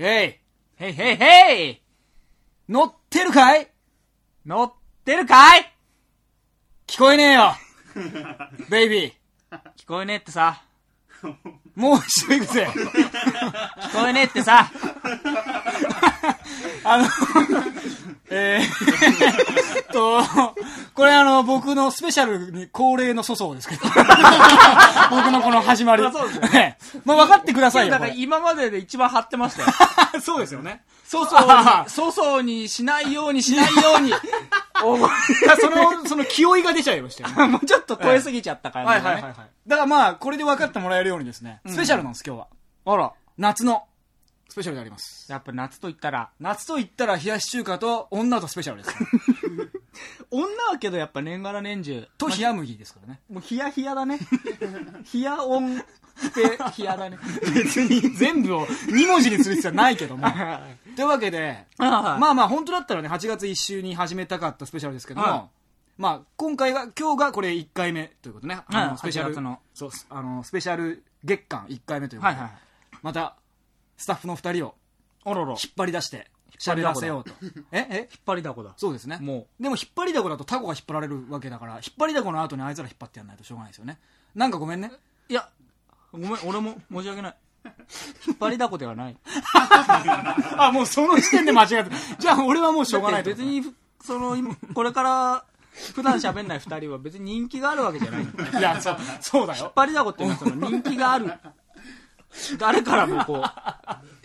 えいへいへいへい乗ってるかい?乗ってるかい?聞こえねえよベイビー。聞こえねえってさ。もう一度行くぜ。聞こえねえってさ。あの、えー、と、これあの、僕のスペシャルに恒例の粗相ですけど。僕のこの始まり。そうですよね。まあ分かってくださいよ。だから今までで一番張ってましたよ。そうですよね。粗相に、粗相にしないようにしないように。その、その気負いが出ちゃいましたよね。もうちょっと超えすぎちゃったからね。はいはいはいはい。だからまあ、これで分かってもらえるようにですね、スペシャルなんです、今日は。あら。夏のスペシャルであります。やっぱ夏と言ったら、夏と言ったら冷やし中華と女とスペシャルです、ね。女はけどやっぱ年がら年中。と冷や麦ですからね。もうヒヤヒヤだね。ヒヤオンってヒヤだね。別に全部を2文字にする必要はないけども。というわけで、まあまあまあ本当だったらね、8月1週に始めたかったスペシャルですけども、はまあ今回が、今日がこれ1回目ということね。あの、はいスペシャル8月の、そう、あの、スペシャル月間1回目ということで、はいはい。また、スタッフの2人をおろろ。引っ張り出して、喋らせようと。え？え？引っ張りだこだ。そうですね。もでも引っ張りだこだとタコが引っ張られるわけだから、引っ張りだこの後にあいつら引っ張ってやんないとしょうがないですよね。なんかごめんね。う。いや、ごめん、俺も申し訳ない。引っ張りだこではない。あ、もうその時点で間違えた。じゃあ俺はもうしょうがない別に、その、今これから、普段喋んない二人は別に人気があるわけじゃない。引っいや、そう、そうだよ。張りだこっていうのはその人気がある。誰からもこう、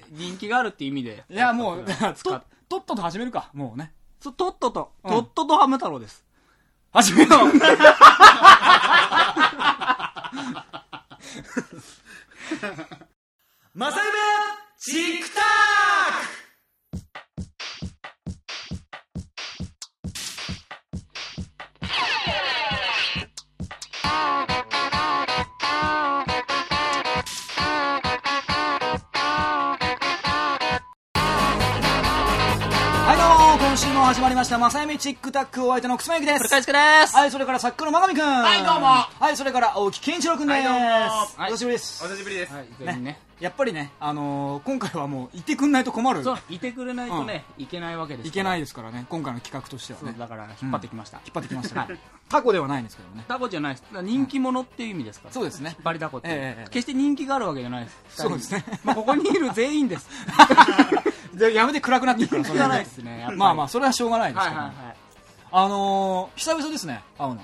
人気があるって意味で。いや、もう、と、とっとと始めるか、もうね。そとっとと、うんとっととハム太郎です。始めよう。マサイベチックタック。も、始まりました、マサイメチックタックお相手のくすまゆきです。はい、それから作家の真上くん。はいどうもはい、それから青木健一郎くんです。はいどうもお久しぶりです。お久しぶりです。はい、全員ね。やっぱりね、あのー今回はもう、いてくんないと困る。そう、いてくれないとね、いけないわけです。いけないいですからね、今回の企画としてはね。そうだから、引っ張ってきました。引っ張ってきましたね。タコではないんですけどね。タコじゃないです。人気者っていう意味ですから。そうですね引っ張りだこって。ええええ決して人気があるわけじゃないです。そうですねまあ、ここにいる全員です。でやめて暗くなっていくから、それはないですね。まあまあ、それはしょうがないですけど、はいはいはい。あのー久々ですね、会うの。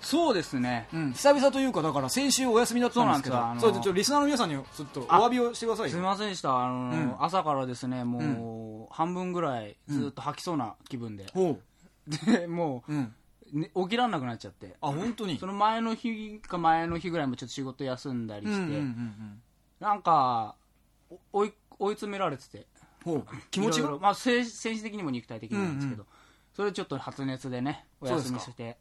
そうですね。うん、久々というか、だから先週お休みだったんですけど、ちょっとリスナーの皆さんにちょっとお詫びをしてくださいよ。すみませんでした。あのーうん朝からですね、もう、半分ぐらいずっと吐きそうな気分で。ほで、もう。うん。う、ね、起きらんなくなっちゃって。あ、本当に？その前の日か前の日ぐらいもちょっと仕事休んだりして、うんうんうんうん。なんか、お追い、追い詰められてて。ほう。気持ちが？まあ、精精神的にも肉体的にもなんですけど、うんそれでちょっと発熱でね、お休みして。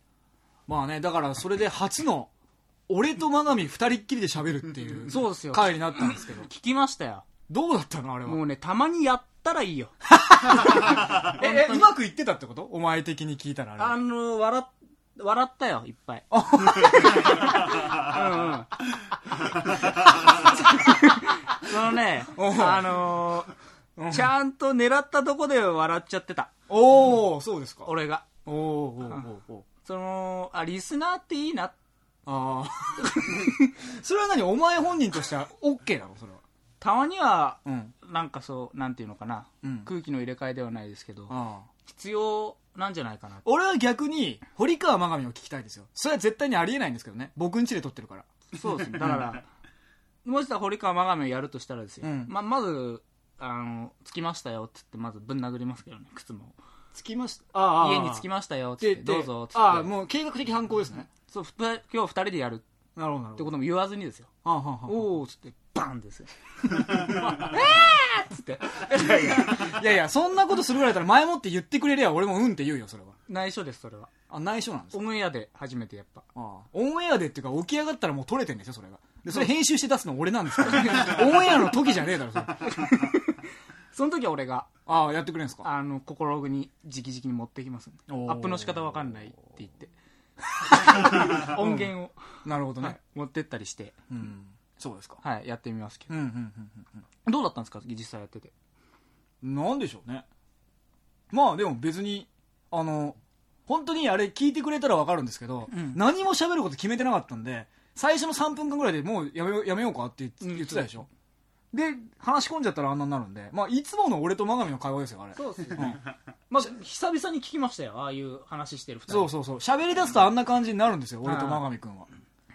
まあね、だからそれで初の、俺と真上二人っきりで喋るっていう、そうですよ回になったんですけど。聞きましたよ。どうだったの？あれは。もうね、たまにやったらいいよ。え、えうまくいってたってこと？お前的に聞いたらあれは。あの、笑っ、笑ったよ、いっぱい。うんうん。そのね、あのーちゃんと狙ったとこで笑っちゃってた。おー、そうですか。俺が。おー、おー、おー、おー。その、あ、リスナーっていいな。ああ。それは何？お前本人としては OK なの？それは。たまには、うん。なんかそう、なんていうのかな。うん空気の入れ替えではないですけど、ああ。必要なんじゃないかな。俺は逆に、堀川真上を聞きたいですよ。それは絶対にありえないんですけどね。僕ん家で撮ってるから。そうですね。だから、もしさ、堀川真上をやるとしたらですよ。うんま、まず、あの、着きましたよって言って、まずぶん殴りますけどね、靴も。着きました。あ家に着きましたよってで、言って、どうぞってああ。もう計画的犯行ですね。そう、ふた今日二人でやるなるほど、なるほど。ってことも言わずにですよ。ああ、はあ、はあ。おーっつって、バンですよ。えーっつって。いやいや、そんなことするぐらいだったら前もって言ってくれりゃ俺もうんって言うよ、それは。内緒です、それは。あ、内緒なんですか？オンエアで初めてやっぱ。ああオンエアでっていうか起き上がったらもう撮れてんですよ、それが。で、それ編集して出すの俺なんですから、オンエアの時じゃねえだろ、それ。その時は俺が、ああ、やってくれんすか？あの、心具に直々に持ってきますんでアップの仕方わかんないって言って。音源を、なるほどね。はい持ってったりして。うん。そうですか。はい、やってみますけど。うん、うん、うんうんどうだったんですか？実際やってて。うん。なんでしょうね。まあでも別に、あの、本当にあれ聞いてくれたらわかるんですけど、うん何も喋ること決めてなかったんで、最初の3分間ぐらいでもうやめようやめようかって言ってうん言ってたでしょ？で、話し込んじゃったらあんなになるんで、まあいつもの俺と真上の会話ですよ、あれ。そうですね。まあ、久々に聞きましたよ。ああいう話してる二人。そうそうそう。喋り出すとあんな感じになるんですよ、俺と真上くんは。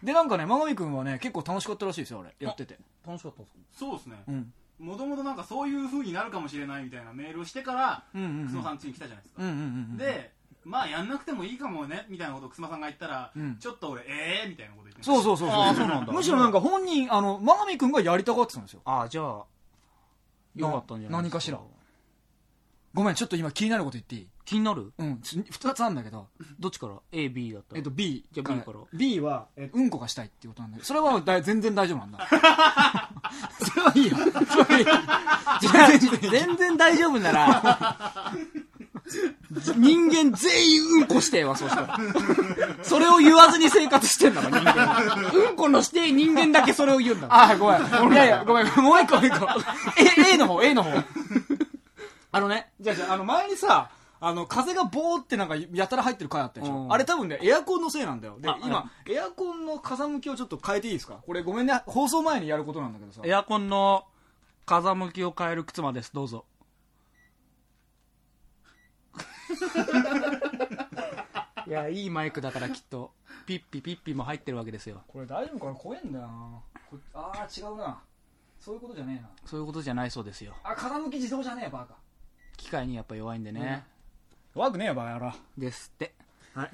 で、なんかね、真上くんはね、結構楽しかったらしいですよ、あれ。やってて。楽しかったですか？そうですねうん。もともとなんかそういう風になるかもしれないみたいなメールをしてからうんうんうん。さん家に来たじゃないですかうんうんうんうん。でまあやんなくてもいいかもねみたいなことを楠間さんが言ったら、うんちょっと俺ええー、みたいなこと言ってそうそうそうそう。あーそうなんだむしろなんか本人、あの、真上くんがやりたがってたんですよ。ああ、じゃあ、よかったんじゃないですか。何かしらごめん、ちょっと今気になること言っていい？気になる？うん、つ二つあるんだけど、どっちから ?A、B だったら。えっと B じゃあ B から B は、えうんこがしたいっていうことなんで、それはだい全然大丈夫なんだ。それはいいよ。それはいいよ。全然いい全然大丈夫なら、人間全員うんこしてえわ、そうしたら。それを言わずに生活してんだから、人間は。うんこのして人間だけそれを言うんだから。あ、ごめん。いやいや、ごめん。もう一個、もう一個。A、A の方、A の方。あのね、じゃあじゃあ、あの前にさ、あの、風がボーってなんかやたら入ってる回あったでしょ？うんあれ多分ね、エアコンのせいなんだよ。であ、今、エアコンの風向きをちょっと変えていいですか？これごめんね、放送前にやることなんだけどさ。エアコンの風向きを変える靴間です、どうぞ。いや、いいマイクだからきっと、ピッピピッピも入ってるわけですよ。これ大丈夫かな?怖えんだよな。こああ違うな。そういうことじゃねえな。そういうことじゃないそうですよ。あ風向き自動じゃねえバカ。機械にやっぱ弱いんでね。弱くねえよバカ野郎ですって。はい。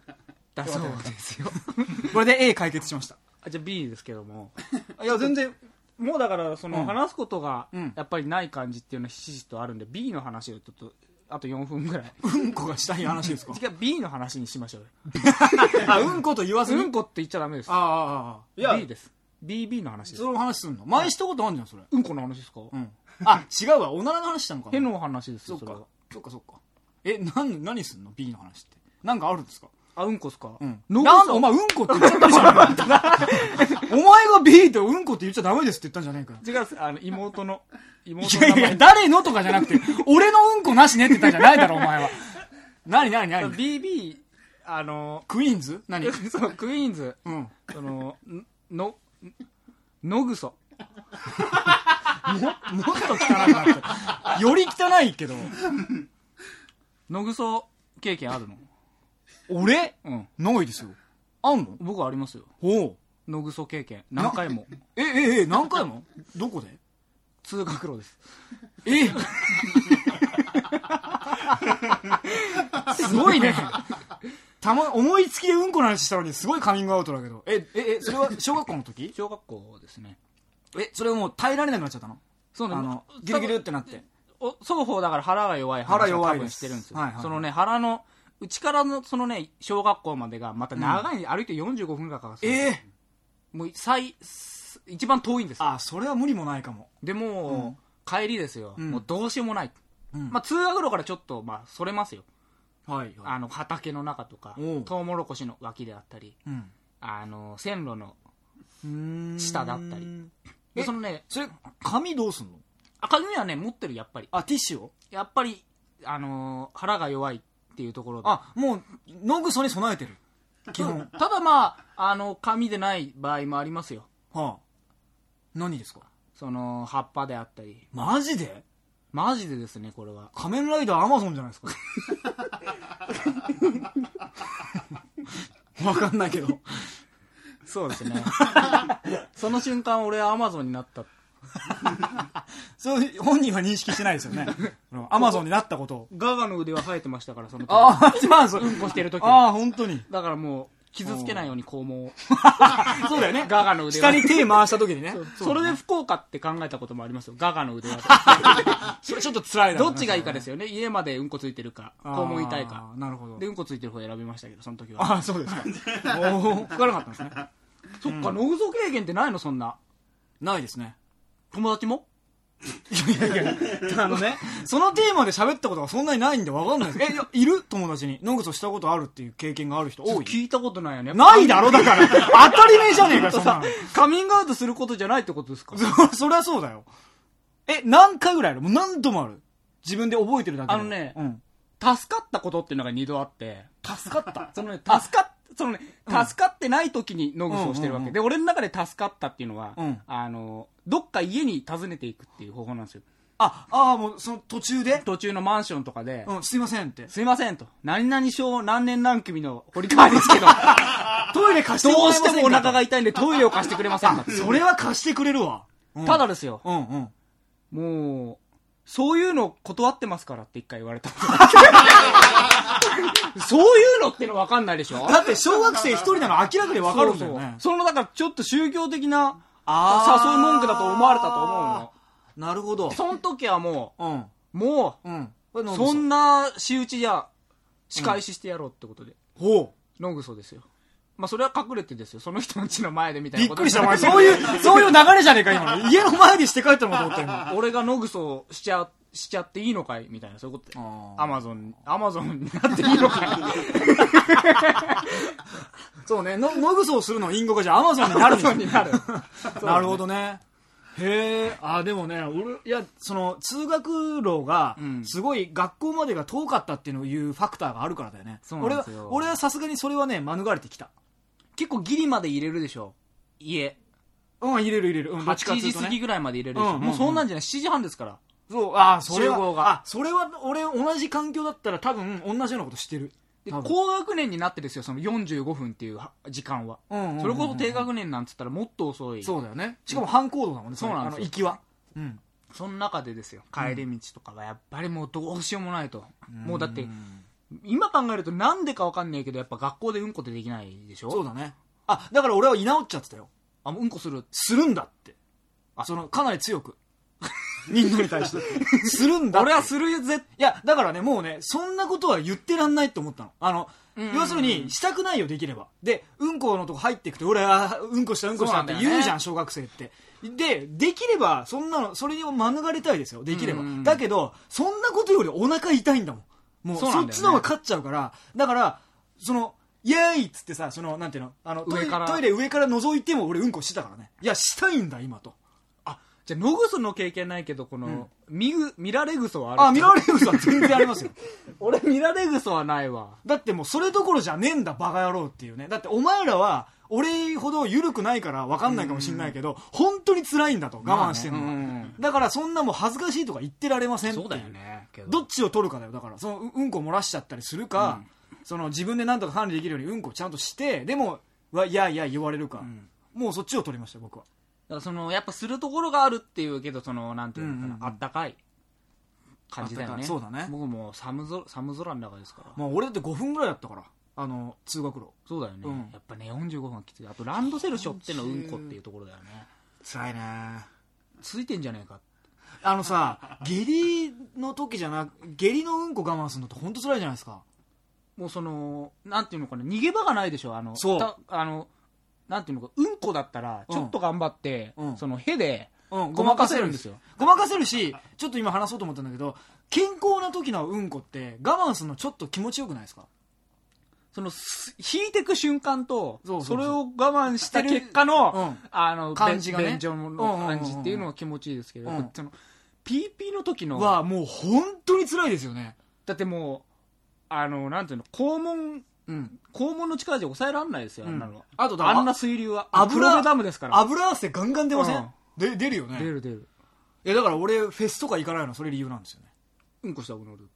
だそうですよ。これで A 解決しました。あじゃあ B ですけども。いや全然もうだから、その、うん。話すことがうん、やっぱりない感じっていうのはひしひしとあるんで、B の話をちょっと、あと4分ぐらい。うんこがしたい話ですか？次は B の話にしましょうよ。あうんこと言わずに？うんこって言っちゃダメです。ああああいや B です。BB の話です。そ。の話すんの？前したことあるじゃんそれ。うんこの話ですか？うん。あ違うわ。おならの話したのかな？への話ですよ、そっかそれは。そっかそっか。えなん何すんの？B の話って。なんかあるんですか？あ、うんこっすか？うん。なんでお前うんこって言っちゃったじゃんお前が B ってうんこって言っちゃダメですって言ったんじゃねえか。よ違うあの、妹の、妹いやいや、誰のとかじゃなくて、俺のうんこなしねって言ったんじゃないだろ、お前は。何何何？BB、あの、クイーンズ？何？そう、クイーンズ、うん。その、んの、のぐそ。もっと汚くなって。より汚いけど。のぐそ経験あるの？俺？うん。ないですよ。あんの？僕はありますよ。おう。のぐそ経験。何回も。え、え、え、何回も？どこで？通学路です。え？すごいね。たま、思いつきでうんこの話したのにすごいカミングアウトだけど。え、え、え、それは小学校の時？小学校ですね。え、それはもう耐えられなくなっちゃったの？そうねあの、ギルギルってなって。お双方だから腹が弱い話腹を多弱いです分してるんですよ。はいはいはいそのね、腹の、うちからのそのね、小学校までがまた長い、歩いて45分ぐらいかかるええもう最、す一番遠いんですよ。あ、それは無理もないかも。でも、帰りですよ、うんもうどうしようもない。うんまあ通学路からちょっと、まあ、それますよ。はい、あの、畑の中とかおう、トウモロコシの脇であったり、うん。あの、線路の、うん下だったり。えで、そのね、それ、紙どうすんの？赤組はね、持ってる、やっぱり。あ、ティッシュを？やっぱり、あのー腹が弱いっていうところで。あ、もう、野草に備えてる。基本。ただまあ、あの、紙でない場合もありますよ。はあ。何ですか？その、葉っぱであったり。マジで？マジでですね、これは。仮面ライダーアマゾンじゃないですか？わかんないけど。そうですね。その瞬間、俺はアマゾンになった。そう、本人は認識してないですよね。アマゾンになったことを。ガガの腕は生えてましたから、その時。ああ、まあ、そう。うんこしてる時ああ、本当に。だからもう、傷つけないように肛門を。そうだよね。ガガの腕は下に手回した時にね。それで福岡って考えたこともありますよ。ガガの腕は。それちょっと辛いだろうねどっちがいいかですよね。家までうんこついてるか、肛門痛いか。なるほどで、。うんこついてる方選びましたけど、その時は。ああ、そうですか。おお、深かったんですね。そっか、ノグソ経験ってないのそんな。ないですね。友達も？いやいやいや、あのね、そのテーマで喋ったことがそんなにないんでわかんないです。え、いやいる友達に。野グソしたことあるっていう経験がある人多い聞いたことないよね。ないだろだから。当たり前じゃねえか、そんなの。カミングアウトすることじゃないってことですかそ、そりゃそうだよ。え、何回ぐらいあるもう何度もある。自分で覚えてるだけで。あのねうん。助かったことっていうのが二度あって、助かった。そのね、助かった、そのね、助かってない時に野グソをしてるわけ。で、俺の中で助かったっていうのは、うんあの、どっか家に訪ねていくっていう方法なんですよ。あ、ああ、もう、その途中で？途中のマンションとかで、うん、すいませんって。すいませんと。何々小何年何組の堀川ですけど、トイレ貸してどうもらえませんか？してもお腹が痛いんでトイレを貸してくれませんか？それは貸してくれるわ。うんただですよ、うんうん。もう、そういうの断ってますからって一回言われた。そういうのっての分かんないでしょ？だって小学生一人なの明らかにわかるんだよね。その、だからちょっと宗教的な誘い文句だと思われたと思うの。なるほど。その時はもうん。う、もうん。う、そんな仕打ちじゃ、仕返ししてやろうってことで。ほう。野ぐそですよ。まあそれは隠れてですよ。その人の家の前でみたいなことびっくりした、お前。そういう、そういう流れじゃねえか、今の。家の前にして帰ったのかと思ったよ。俺が野ぐそしちゃ、しちゃっていいのかい？みたいな、そういうことアマゾン、アマゾンになっていいのかい？そうね、の、野ぐそをするの隠語がじゃあアマゾンになるんですよになる。なるほどね。へえ、あ、でもね、俺、いや、その、通学路がう、んすごい学校までが遠かったっていうのを言うファクターがあるからだよね。そうなん俺はですよ、俺はさすがにそれはね、免れてきた。結構ギリまで入れるでしょ。家。うん、入れる入れる。うん、どっちかっ8ていうとね時過ぎぐらいまで入れるでしょ。うんうんうんもうそんなんじゃない。7時半ですから。そう、ああ、それは、あ、それは、俺、同じ環境だったら多分、同じようなことしてる。で高学年になってですよ、その45分っていうは時間は。うんうんうんうんそれこそ低学年なんつったらもっと遅い。そうだよね。しかも反行動だもんね、そうなんですよ行きは。うん。その中でですよ、帰り道とかはやっぱりもうどうしようもないと。もうだって、今考えるとなんでかわかんないけど、やっぱ学校でうんこってできないでしょ？そうだね。あ、だから俺は居直っちゃってたよ。あ、もううんこする。するんだって。あ、その、かなり強く。みんなに対して。するんだって。俺はするぜ。いや、だからね、もうね、そんなことは言ってらんないって思ったの。あの、うんうんうん要するに、したくないよ、できれば。で、うんこのとこ入っていくと、俺は、うんこした、うんこしたってそうなんだよね言うじゃん、小学生って。で、できれば、そんなの、それを免れたいですよ、できれば。だけど、そんなことよりお腹痛いんだもん。もう、そそうなんだよねっちの方が勝っちゃうから、だから、その、イエーイっつってさ、その、なんていうの、あの、トイレ上からトイレ上から覗いても俺うんこしてたからね。いや、したいんだ、今と。あ、じゃあ、野ぐその経験ないけど、この、見ぐ、見られぐそはある。あ、見られる嘘は全然ありますよ。俺見られぐそはないわ。だってもうそれどころじゃねえんだバカ野郎っていうねだってお前らは俺ほど緩くないから分かんないかもしんないけど、本当に辛いんだと我慢してるのは、まあねうん。だからそんなもう恥ずかしいとか言ってられませんそうだよね。けど。どっちを取るかだよだから。そのううんこ漏らしちゃったりするか、その自分で何とか管理できるようにうんこちゃんとしてでもわいやいや言われるか、ん。もうそっちを取りました僕は。だからその、やっぱするところがあるっていうけど、その、なんていうのかな、うんうんうん。あったかい感じだよね。そうだね。僕もう寒空、寒空の中ですから。もう俺だって5分ぐらいだったからあの通学路そうだよね。うんやっぱね、45分はきつい。あと、ランドセル背負ってのうんこっていうところだよね。辛いねついてんじゃねえか。あのさ 下痢の時じゃなく下痢のうんこ我慢するのって本当辛いじゃないですかもうその、なんていうのかな、逃げ場がないでしょ。あの、そうたあの、なんていうのか、うんこだったら、ちょっと頑張って、うんその、へで、うん、ごまかせるんですよ。ごまかせるし、ちょっと今話そうと思ったんだけど、健康な時のうんこって我慢するのちょっと気持ちよくないですか？その、す引いてく瞬間と、それを我慢した結果の、うんあの、感じがねの感じっていうのは気持ちいいですけど、うんその、PP の時の、はもう本当に辛いですよね。だってもう、あの、なんていうの、肛門、うん。肛門の力じゃ抑えられないですよ、あんなのは。あとだあんな水流は。油ダムですから。油汗ガンガン出ません？で出るよね。出る出る。いやだから俺フェスとか行かないのそれ理由なんですよね。うんこしたくなる。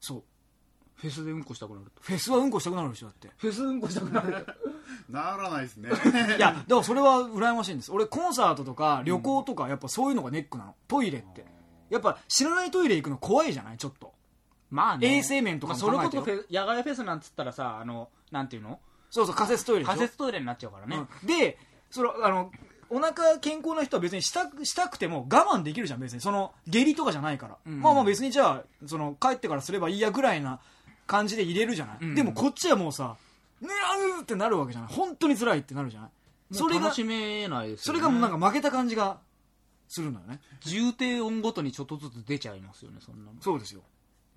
そう。フェスでうんこしたくなる。フェスはうんこしたくなるでしょだって。フェスうんこしたくなる。ならないですねいや、だからそれは羨ましいんです。俺コンサートとか旅行とかやっぱそういうのがネックなの。トイレって。やっぱ知らないトイレ行くの怖いじゃない？ちょっと。まあね。衛生面とかまあ、も考えてよそれこそフェ野外フェスなんつったらさ、あの、なんていうの？そうそう仮設トイレでしょ？仮設トイレになっちゃうからね。うんでそのあのお腹健康な人は別にしたくしたくても我慢できるじゃん別にその下痢とかじゃないから、うんまあまあ別にじゃあその帰ってからすればいいやぐらいな感じで入れるじゃない、うんでもこっちはもうさ「ねあう」ってなるわけじゃない？本当に辛いってなるじゃない？それが楽しめないですよ、ね。それがもうなんか負けた感じがするのよね。重低音ごとにちょっとずつ出ちゃいますよね、そんなの。そうですよ。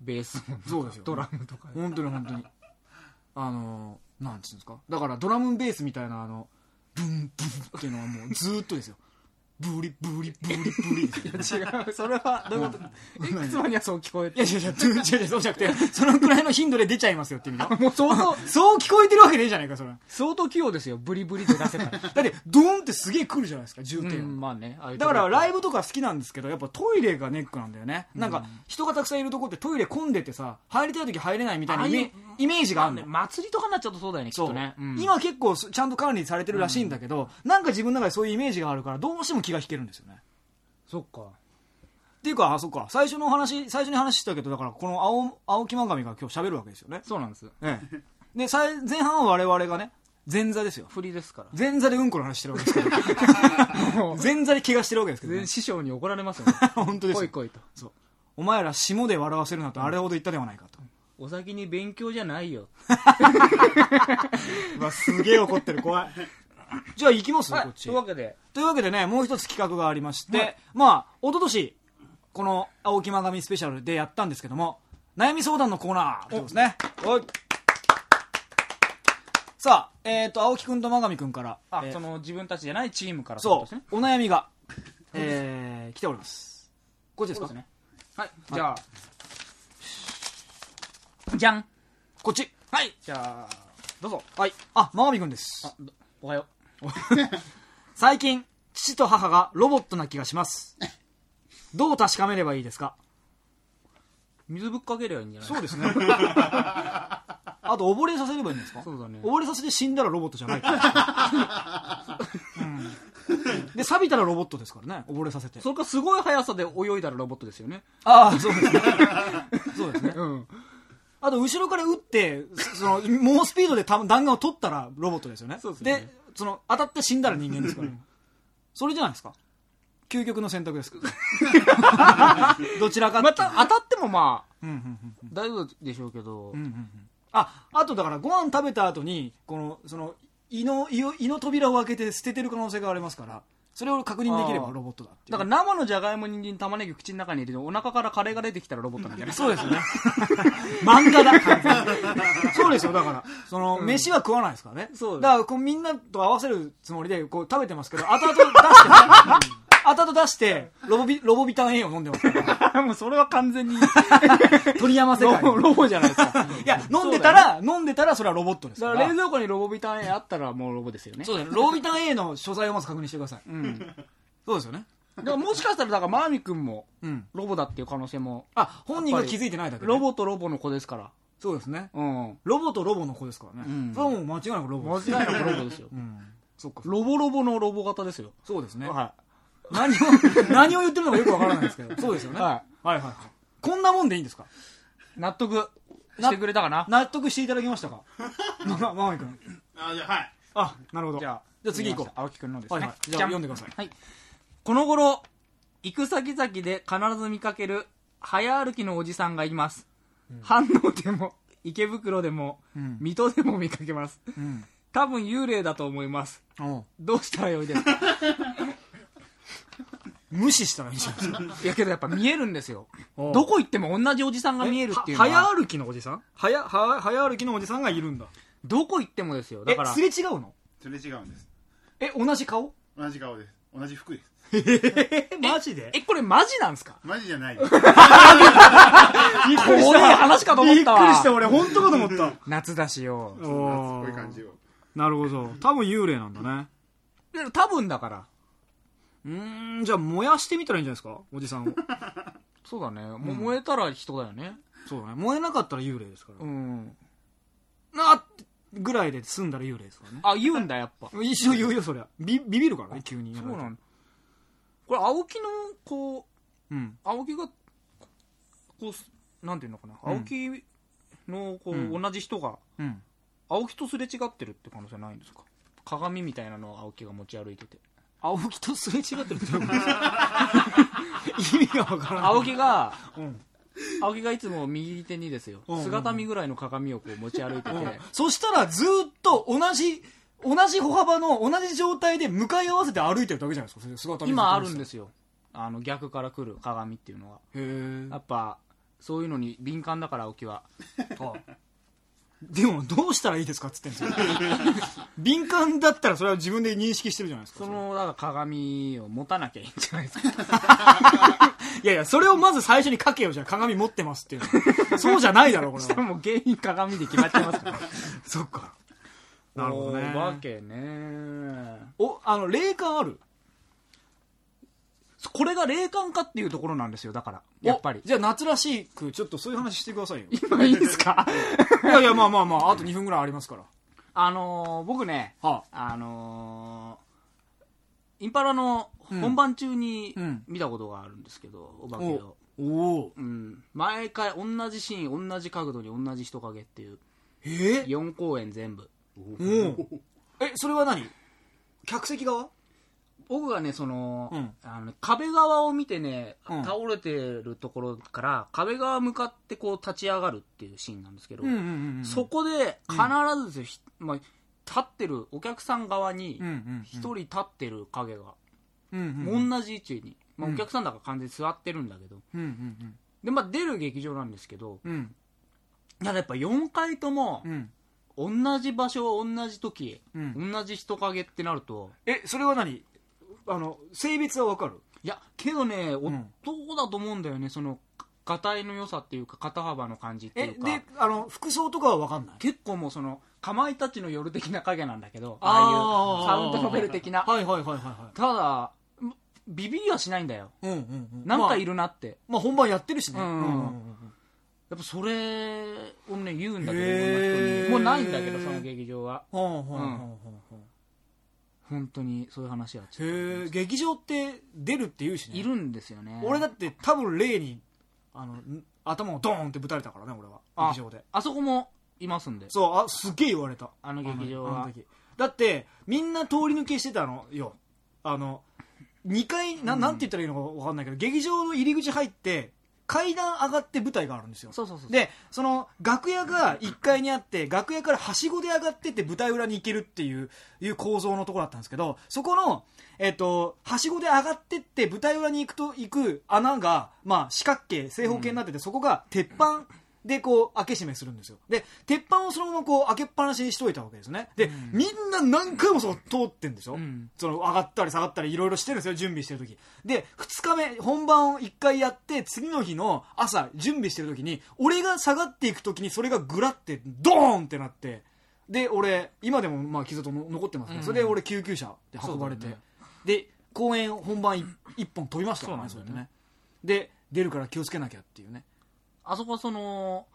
ベースそうですよドラムとか。本当に本当に。あのー、なんつうんですか？だからドラムベースみたいなあの、ブンブンっていうのはもうずーっとですよ。ブリブリブリブリ。違う、それは、どういうこと？いくつまにはそう聞こえて。いやいやいや、違う違う違う、そうじゃなくて、そのくらいの頻度で出ちゃいますよって意味だ。もう相当、そう聞こえてるわけねえじゃないか、それ。相当器用ですよ、ブリブリで出せたら。だって、ドーンってすげえ来るじゃないですか、重点。うん、まあね。だからライブとか好きなんですけど、やっぱトイレがネックなんだよね。なんか、人がたくさんいるとこってトイレ混んでてさ、入りたい時入れないみたいなイメああいうイメージがあるのね。。祭りとかになっちゃうとそうだよね、きっそうとね。うん今結構ちゃんと管理されてるらしいんだけど、なんか自分の中でそういうイメージがあるから、どうしても気が引けるんですよね。そっか。っていうか、あ、そっか、最初の話、最初に話したけど、だからこの青、青木まがみが今日喋るわけですよね。そうなんです。ええ。で、さい前半は我々がね、前座ですよ。振りですから。前座でうんこの話してるわけですけど。前座で怪我してるわけですけど、ね全。師匠に怒られますよね。本当ですよ来い来いと。そう。お前ら下で笑わせるなとあれほど言ったではないかと。お先に勉強じゃないよ。うわ、すげえ怒ってる、怖い。じゃあ行きます、はいこっち。というわけで、というわけでね、もう一つ企画がありまして、はいまあ、一昨年この青木まがみスペシャルでやったんですけども、悩み相談のコーナーですね。はい。さあ、えっ、と、青木くんとまがみくんから、あ、えーその自分たちじゃないチームからってそうことですね。、お悩みが、えー、来ております。こっちですか？ですね。はい、じゃあ、じゃん。こっち。はい、じゃあ、どうぞ。はい。あ、まがみくんです。おはよ 最近、父と母がロボットな気がします。どう確かめればいいですか？う。水ぶっかけりゃいいんじゃない？そうですね。あと、溺れさせればいいんですか？そうだね溺れさせて死んだらロボットじゃないうんで、錆びたらロボットですからね。溺れさせて。それかすごい速さで泳いだらロボットですよね。ああ、そうですね。そうですね。うん。あと、後ろから撃って、その、猛スピードでた弾丸を取ったらロボットですよね。そうですねで、その、当たって死んだら人間ですから。それじゃないですか。究極の選択ですから。どちらかまた当たってもまあ、うんうんうん大丈夫でしょうけど、うんうんうんあ、あとだからご飯食べた後に、この、その、胃の、胃の扉を開けて捨ててる可能性がありますから、それを確認できればロボットだっていう。だから生のじゃがいも、人参、玉ねぎ口の中に入れて、お腹からカレーが出てきたらロボットなんじゃないそうですよね。漫画だ、完全にそうですよ、だから。その、飯は食わないですからね。そうです。だから、こう、みんなと合わせるつもりで、こう、食べてますけど、後々出して、後々出して、ロボビ、ロボビタン A を飲んでますから。もうそれは完全に鳥山世界。ロボロボじゃないですか。いや、飲んでたら、飲んでたら、それはロボットですか。だからら冷蔵庫にロボビタン A あったらもうロボですよね。そうだよね。ロボビタン A の所在をまず確認してください。うん。そうですよね。だからもしかしたら、だからマーミ君もうん。ロボだっていう可能性も、あ、本人が気づいてないだけで。ロボとロボの子ですから。そうですね。うん。ロボとロボの子ですからね。うんそれはもう間違いなくロボです。間違いなくロボですよ。うん。そっか。ロボロボのロボ型ですよ。そうですね。は何を、何を言ってるのかよくわからないですけど。そうですよい。ね。ははいはいはい。こんなもんでいいんですか？い。納得してくれたかな？納得していただけましたか？ま、ま、まくん。あじゃあはいあ、なるほど。じゃあ、じゃあ次行こう。青木くんのですね。はいはい。じゃあ読んでください。はい。この頃、行く先々で必ず見かける早歩きのおじさんがいます。飯能でも、池袋でも、うん。水戸でも見かけます。うん。多分幽霊だと思います。どうしたらよいですか？無視したらいいじゃないですか。いやけどやっぱ見えるんですよ。おうどこ行っても同じおじさんが見えるっていうのはは。早歩きのおじさん？早、は、早歩きのおじさんがいるんだ。どこ行ってもですよ。だえか、らす、れ違うの？それ違うんですえ、同じ顔？同じ顔です同じ服です え、マジで？え、これマジなんすか？マジじゃないですびっくり怖い話かと思ったわびっくりした、俺、本当かと思った。夏だしよ。夏っぽい感じをなるほど。多分幽霊なんだね。多分だから。うーん、じゃあ燃やしてみたらいいんじゃないですか？おじさんを。そうだね。もう燃えたら人だよね。そうだね。燃えなかったら幽霊ですから。うん。なあぐらいで済んだら幽霊ですからね。あ、言うんだ、やっぱ。一生言うよ、そりゃ。ビビビるからね、急に。そうなんだ。これ、青木の、こう、うん。青木が、こう、なんていうのかな。うん青木の、こう、うん同じ人が、うん。青木とすれ違ってるって可能性ないんですか？鏡みたいなのを青木が持ち歩いてて。青木とすれ違ってる 意味がわからない。青木が、うん。青木がいつも右手にですようんうん。姿見ぐらいの鏡をこう持ち歩いてて。そしたらずーっと同じ、同じ歩幅の同じ状態で向かい合わせて歩いてるだけじゃないですか、今あるんですよ。あの逆から来る鏡っていうのはへやっぱそういうのに敏感だから青木は でもどうしたらいいですかっつってんですよ。敏感だったらそれは自分で認識してるじゃないですか。そのだから鏡を持たなきゃいいんじゃないですか。いやいやそれをまず最初に書けよじゃあ鏡持ってますっていうの。そうじゃないだろこれは。もう原因鏡で決まっちゃいますから。そっか。なるほどね。おわけねおあの霊感ある？これが霊感かっていうところなんですよだから。やっぱり。おじゃあ夏らしくちょっとそういう話してくださいよ。今いいですか？いやいやまあまあまああと2分ぐらいありますから。あのー僕ねはあ。のーインパラの本番中にうん。見たことがあるんですけど、お化けを、おおうん、毎回同じシーン同じ角度に同じ人影っていう。え？4公演全部。お えそれは何？客席側？僕がねその,、うん。あの壁側を見てね、うん。倒れてるところから壁側向かってこう立ち上がるっていうシーンなんですけど、うんうんうんそこで必ずですよ、ひまあ、立ってるお客さん側にうんうん一人立ってる影が、うんうん同じ位置に、まあ、うん。お客さんだから完全に座ってるんだけど、うんうんで、まあ、出る劇場なんですけどうん。うんただやっぱ4回ともうん。同じ場所同じ時、うん。同じ人影ってなるとえそれは何？あの性別はわかる？いやけどねん。男だと思うんだよね。そのがたいの良さっていうか肩幅の感じっていうか。えであの服装とかはわかんない？結構もうそのかまいたちの夜的な影なんだけどあー。ああいうサウンドノベル的な。はいはいはいはいはただビビりはしないんだよ。いうんうんうん。なんかいるるなって、まあ本番やってるしね。うんうんうん。うんやっぱそれをね言うんだけどへーいろんな人にもうないんだけどその劇場は。ほんほんほんほんほん本当にそういう話はちょっへえ劇場って出るって言うしね。といるんですよね。俺だって多分霊にあのん頭をドーンってぶたれたからね俺は。あ劇場で。あそこもいますんで。そうあすっげえ言われた。あの劇場は。あの時。だってみんな通り抜けしてたのよ。あの2階ななんて言ったらいいのか分かんないけど劇場の入り口入って階段上がって舞台があるんですよ。そうそうそうでその楽屋が1階にあって楽屋からはしごで上がってって舞台裏に行けるっていういう構造のところだったんですけどそこの、えっとはしごで上がってって舞台裏に行くと行く穴が、まあ、四角形正方形になってて、そこが鉄板でこう開け閉めするんですよ。で鉄板をそのままこう開けっぱなしにしといたわけですね。で、みんな何回もそこ通ってんでしょ、うん。その上がったり下がったりいろいろしてるんですよ準備してる時。で2日目本番を1回やって次の日の朝準備してる時に俺が下がっていく時にそれがグラってドーンってなってで俺今でもまあ傷との残ってますけど、うん。それで俺救急車で運ばれて、ね。で公演本番1本飛びましたからねそでね。で出るから気をつけなきゃっていうねあそこはその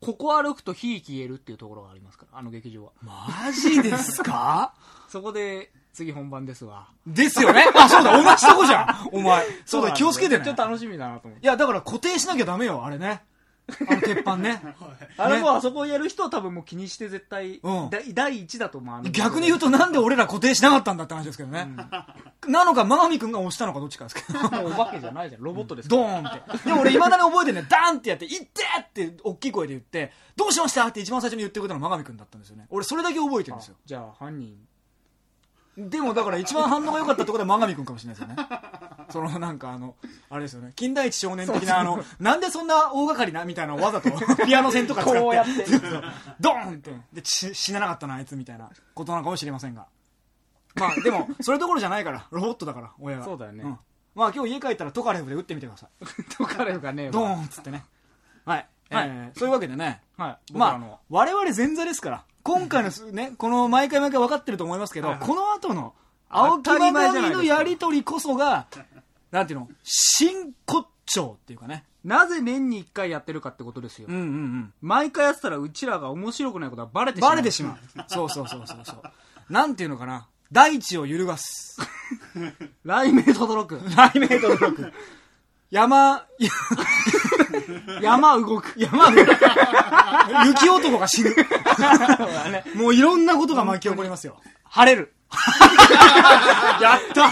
ここ歩くと火消えるっていうところがありますからあの劇場は。マジですか？そこで次本番ですわ。ですよね？あそうだ同じとこじゃん。お前。そうだ気をつけてね。ちょっと楽しみだなと思って。いやだから固定しなきゃダメよあれねあの鉄板ね。あれもあそこをやる人は多分もう気にして絶対、うん。第第一だと思うあの逆に言うとなんで俺ら固定しなかったんだって話ですけどね、なのか真上君が押したのかどっちかですけど。も うお化けじゃないじゃん。ロボットですから。ドーンって。でも俺いまだに覚えてるねダーンってやって「いって!」って大きい声で言って「どうしました?」って一番最初に言ってくれたのが真上君だったんですよね。俺それだけ覚えてるんですよ。じゃあ犯人でもだから一番反応が良かったところで真上君かもしれないですよね。そのなんかあのあれですよね。金田一少年的なあのなんでそんな大掛かりなみたいなわざと ピアノ線とか使ってこうやって。そうそうドーンって。でち死ななかったなあいつみたいなことなのかもしれませんが。まあでもそれどころじゃないからロボットだから親がそうだよね。ん。まあ今日家帰ったらトカレフで打ってみてください。とかれがねドーンっつってね。はい、はい。えーそういうわけでね。はい。僕まあ我々前座ですから、今回のすね、この毎回毎回分かってると思いますけど、はいはいこの後の青木当たり前じゃないのやりとりこそが、なんていうの、真骨頂っていうかね。なぜ年に1回やってるかってことですよ、うんうんうん。毎回やってたらうちらが面白くないことはバレてしまうバレてしまう。そうそうそうそうそう。なんていうのかな、大地を揺るがす。雷鳴とどろく雷鳴と驚く。山、山動く。山で、雪男が死ぬ。もういろんなことが巻き起こりますよ。晴れる。やった。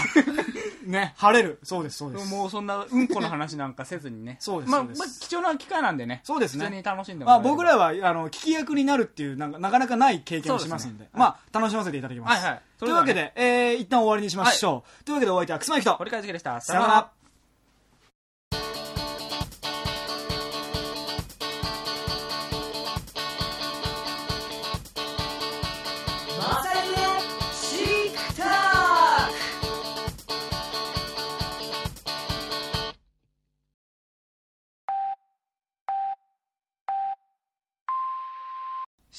ね、晴れる。そうです、そうです。もうそんなうんこの話なんかせずにね。そうですまあそうです。まあ貴重な機会なんでね。そうですね。普通に楽しんでもまあ、らえれば。僕らはあの聞き役になるっていうなんかなかなかない経験をしますんで。まあ、楽しませていただきます、はいはい。というわけで、えー、一旦終わりにしましょう、というわけでお相手はくすまゆきと堀川祐希でした。さよなら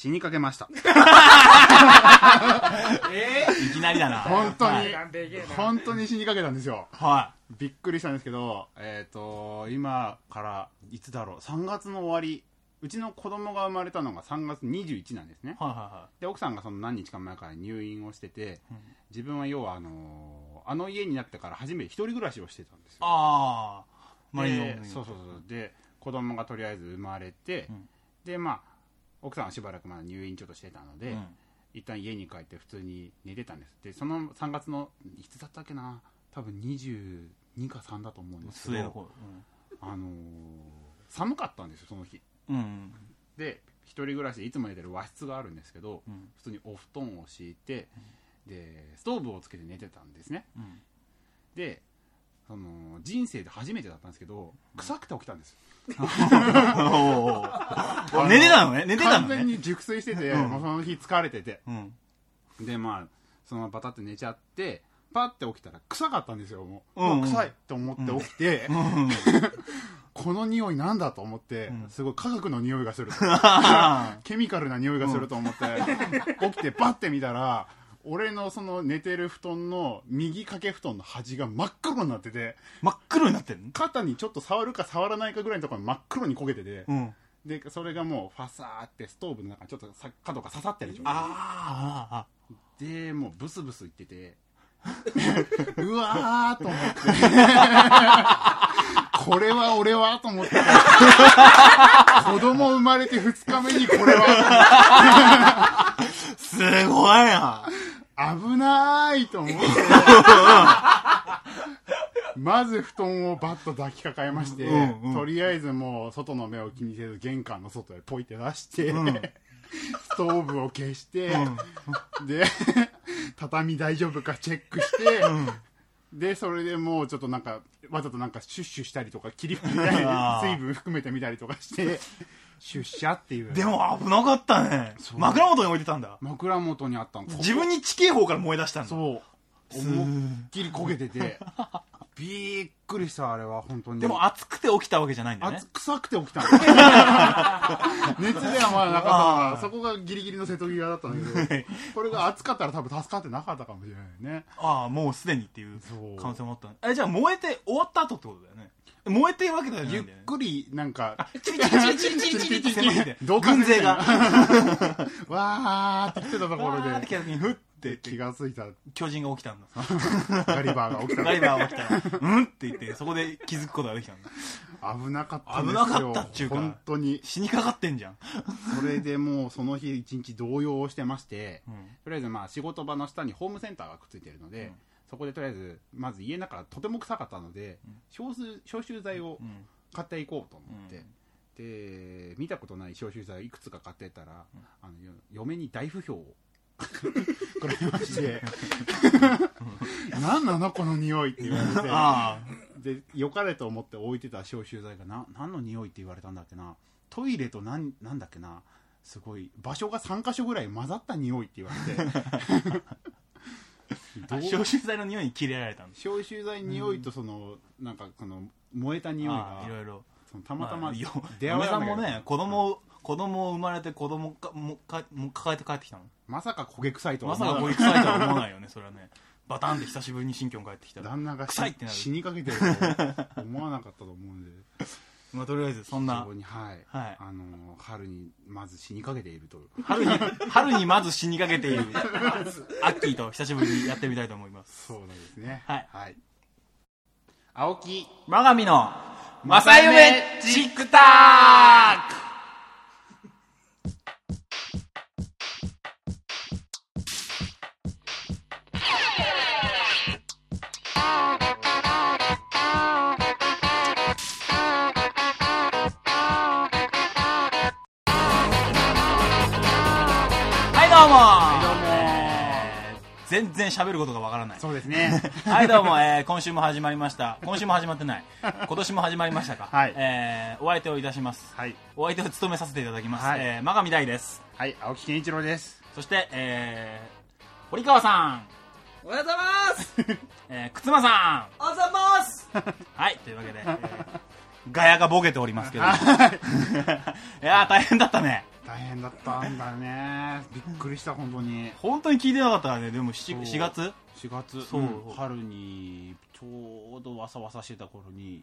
死にかけました。いきなりだな。本当にはい。本当に死にかけたんですよ。はびっくりしたんですけど、えっ、と、今から、いつだろう、3月の終わり、うちの子供が生まれたのが3月21なんですねい。。はいはで、奥さんがその何日か前から入院をしてて、自分は要はあのーあの家になってから初めて一人暮らしをしてたんですよ。ああ。マリンの。でそうそうそう。で、子供がとりあえず生まれて、うんで、まあ、奥さんはしばらくまだ入院ちょっとしてたので、うん一旦家に帰って普通に寝てたんです。で、その3月の、いつだったっけな、多分22か3だと思うんですけど、末の方。あのー寒かったんですよ、その日。うん。うん。で、一人暮らしでいつも寝てる和室があるんですけど、うん普通にお布団を敷いて、で、ストーブをつけて寝てたんですね。うん。で、その人生で初めてだったんですけど、臭くて起きたんです。寝てたのね？寝てたのね？完全に熟睡してて、うんその日疲れてて。うん。で、まあ、そのままバタって寝ちゃって、パッて起きたら臭かったんですよ、もう。うんうん臭いと思って起きて、うん。この匂いなんだと思って、うんすごい化学の匂いがする ケミカルな匂いがすると思って、起きてパッて見たら、俺のその寝てる布団の右掛け布団の端が真っ黒になってて、真っ黒になってんの？肩にちょっと触るか触らないかぐらいのところに真っ黒に焦げてて、うん。で、それがもうファサーってストーブの中にちょっとさ角が刺さってる状態。ああ。で、もうブスブスいってて、うわーと思って、これは俺はと思って、子供生まれて2日目にこれは すごいな。危ないと思って、まず布団をバッと抱きかかえまして、うんうん。とりあえずもう外の目を気にせず玄関の外へポイって出して、うん。ストーブを消して、で、畳大丈夫かチェックして、で、それでもうちょっとなんか、わざとなんかシュッシュしたりとか、霧吹きみたいにあー。水分含めてみたりとかして、出社っていう。でも危なかったね。枕元に置いてたんだ。枕元にあったの。自分に地形方から燃え出したんだ。そう。思いっきり焦げてて、びっくりした、あれは、本当に。でも暑くて起きたわけじゃないんだね熱。臭くて起きたの 熱ではまだなかったからそこがギリギリの瀬戸際だったんだけどこれが暑かったら多分助かってなかったかもしれないねああ、もうすでにっていう可能性もあったね。え、じゃあ燃えて終わった後ってことだよね。燃えてるわけじゃないんだゆよね。っくりなんかチリチリチリチリチリチリって迫ってて同化軍勢が。わーって来てたところわーってで来た時に、ふって気がついた。巨人が起きたんだ。ガリバーが起きたガリバーが起きたら、うん？って言って、そこで気づくことができたんだ。危なかったんですよ。危なかったっちゅうか本当に。死にかかってんじゃん。それでもうその日一日動揺をしてまして、うん。とりあえずまあ仕事場の下にホームセンターがくっついてるので、そこでとりあえずまず家の中がとても臭かったので、消臭消臭剤をうん。買っていこうと思って、で見たことない消臭剤をいくつか買ってったら、あのよ嫁に大不評を こられまして何なのこの匂いって言われて。あで良かれと思って置いてた消臭剤がな何の匂いって言われたんだっけな。トイレとなんなんだっけな。すごい場所が3箇所ぐらい混ざった匂いって言われて。あ。消臭剤の匂いに切れられたんです。消臭剤匂いとその、なんかその燃えた匂いがああいろいろ。たまたまあよ出会わ嫁さんもね、子供を、子供を生まれて子供かもかも抱えて帰ってきたの？まさか焦げ臭いとはまさかこ思わないい臭いとは思わないよね、それはね。バタンって久しぶりに新居に帰ってきたら。旦那が臭いってなる。死にかけてると思わなかったと思うんで。まあとりあえずそんな非常、にはい、はい。あの春にまず死にかけていると春に、春にまず死にかけている、アッキーと久しぶりにやってみたいと思います。そうなんですね。はい。はい、青木。マガミの、正夢チックターク全然喋ることがわからない。そうですね はい、どうも、えー今週も始まりました。今週も始まってない。今年も始まりましたか。はいえーお相手をいたします。はいお相手を務めさせていただきます。はいえー、真上大です。はい青木健一郎ですそして、えー、堀川さん、おはようございます えー、靴間さおはようございますん。はい、というわけで、えーガヤがボケておりますけど。いやー、大変だったね。大変だったんだね。びっくりした本当に。本当に聞いてなかったらね。でも 4, そう。4月？4月。そう。うん。春にちょうどわさわさしてた頃に、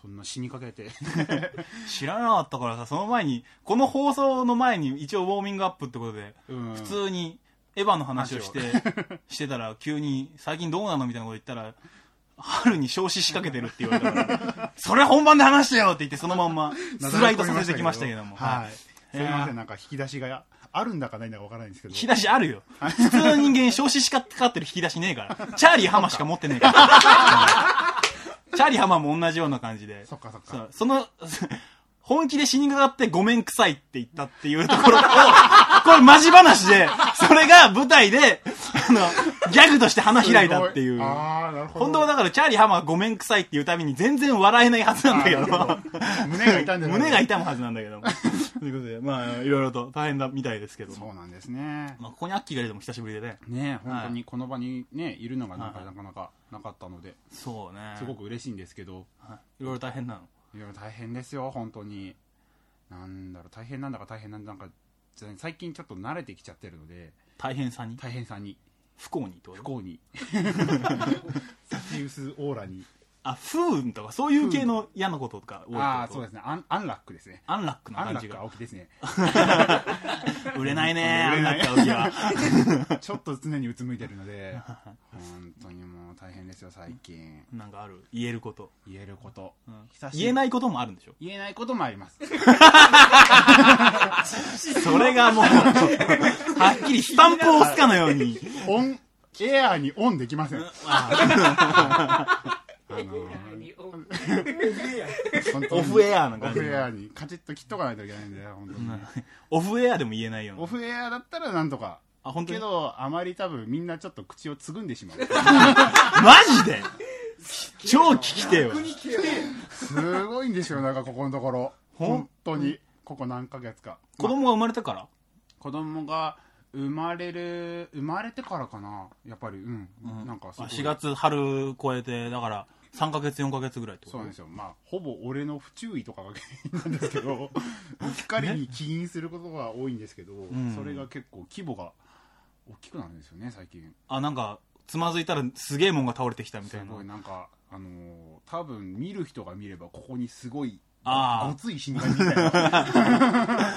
そんな死にかけて。知らなかったからさその前にこの放送の前に一応ウォーミングアップってことでうん。普通にエヴァの話をして してたら急に最近どうなの？みたいなこと言ったら春に焼死しかけてるって言われたからそれ本番で話してよって言ってそのまんまスライドさせてきましたけども。はい、すいませんなんか引き出しがあるんだかないんだかわからないんですけど。引き出しあるよ。普通の人間焼死しかかってる引き出しねえから。チャーリー浜しか持ってねえから。チャーリー浜も同じような感じで。そっかそっか。その、本気で死にかかってごめんくさいって言ったっていうところを、これマジ話で、それが舞台で、あの、ギャグとして花開いたっていう。ああなるほど本当はだからチャーリー・ハマーがごめんくさいっていうたびに全然笑えないはずなんだけど、胸が痛んでる胸が痛むはずなんだけども。ということで、まあ、いろいろと大変だみたいですけども。そうなんですねまあ、ここにアッキーがいるのも久しぶりでね。ね本当にこの場にねいるのがなんかはいなかなかなかったのでそうね。すごく嬉しいんですけどはい。いろいろ大変なの。いろいろ大変ですよ本当に。なんだろう大変なんだか大変なんだか最近ちょっと慣れてきちゃってるので。大変さに？大変さに。不幸に不幸に。サテウスオーラにあ、不運とかそういう系の嫌なこととか多いああそうですね。アンアンラックですね。アンラックなアンラック感じが。青木ですね。売れないね、アンラック青木は。ちょっと常にうつむいてるので。本当にもう大変ですよ最近。なんかある？言えること。言えること、言えないこともあるんでしょ？言えないこともあります。それがもう、はっきりスタンプを押すかのように。オンエアーにオンできませんあのオフエアーなオ感じ。フエアーにカチッと切っとかないといけないんで本当に。オフエアでも言えないような。オフエアーだったらなんとか。あ、本当に？けどあまり多分みんなちょっと口をつぐんでしまう。マジで？超聞きてえわ。すごいんですよなんかここのところ。本当に。ここ何ヶ月か。子供が生まれたから？子供が生まれる生まれてからかな。やっぱりうん、なんかすあごい。4月春超えて、だから3ヶ月4ヶ月ぐらいってこと？そうなんですよ。まあほぼ俺の不注意とかが原因なんですけどうっかりに起因することが多いんですけど、ん。それが結構規模が大きくなるんですよね最近。あ、なんか、つまずいたらすげえもんが倒れてきたみすたいな。ごい。なんかあのー多分見る人が見ればここにすごいあー。ごつい死神みたいな。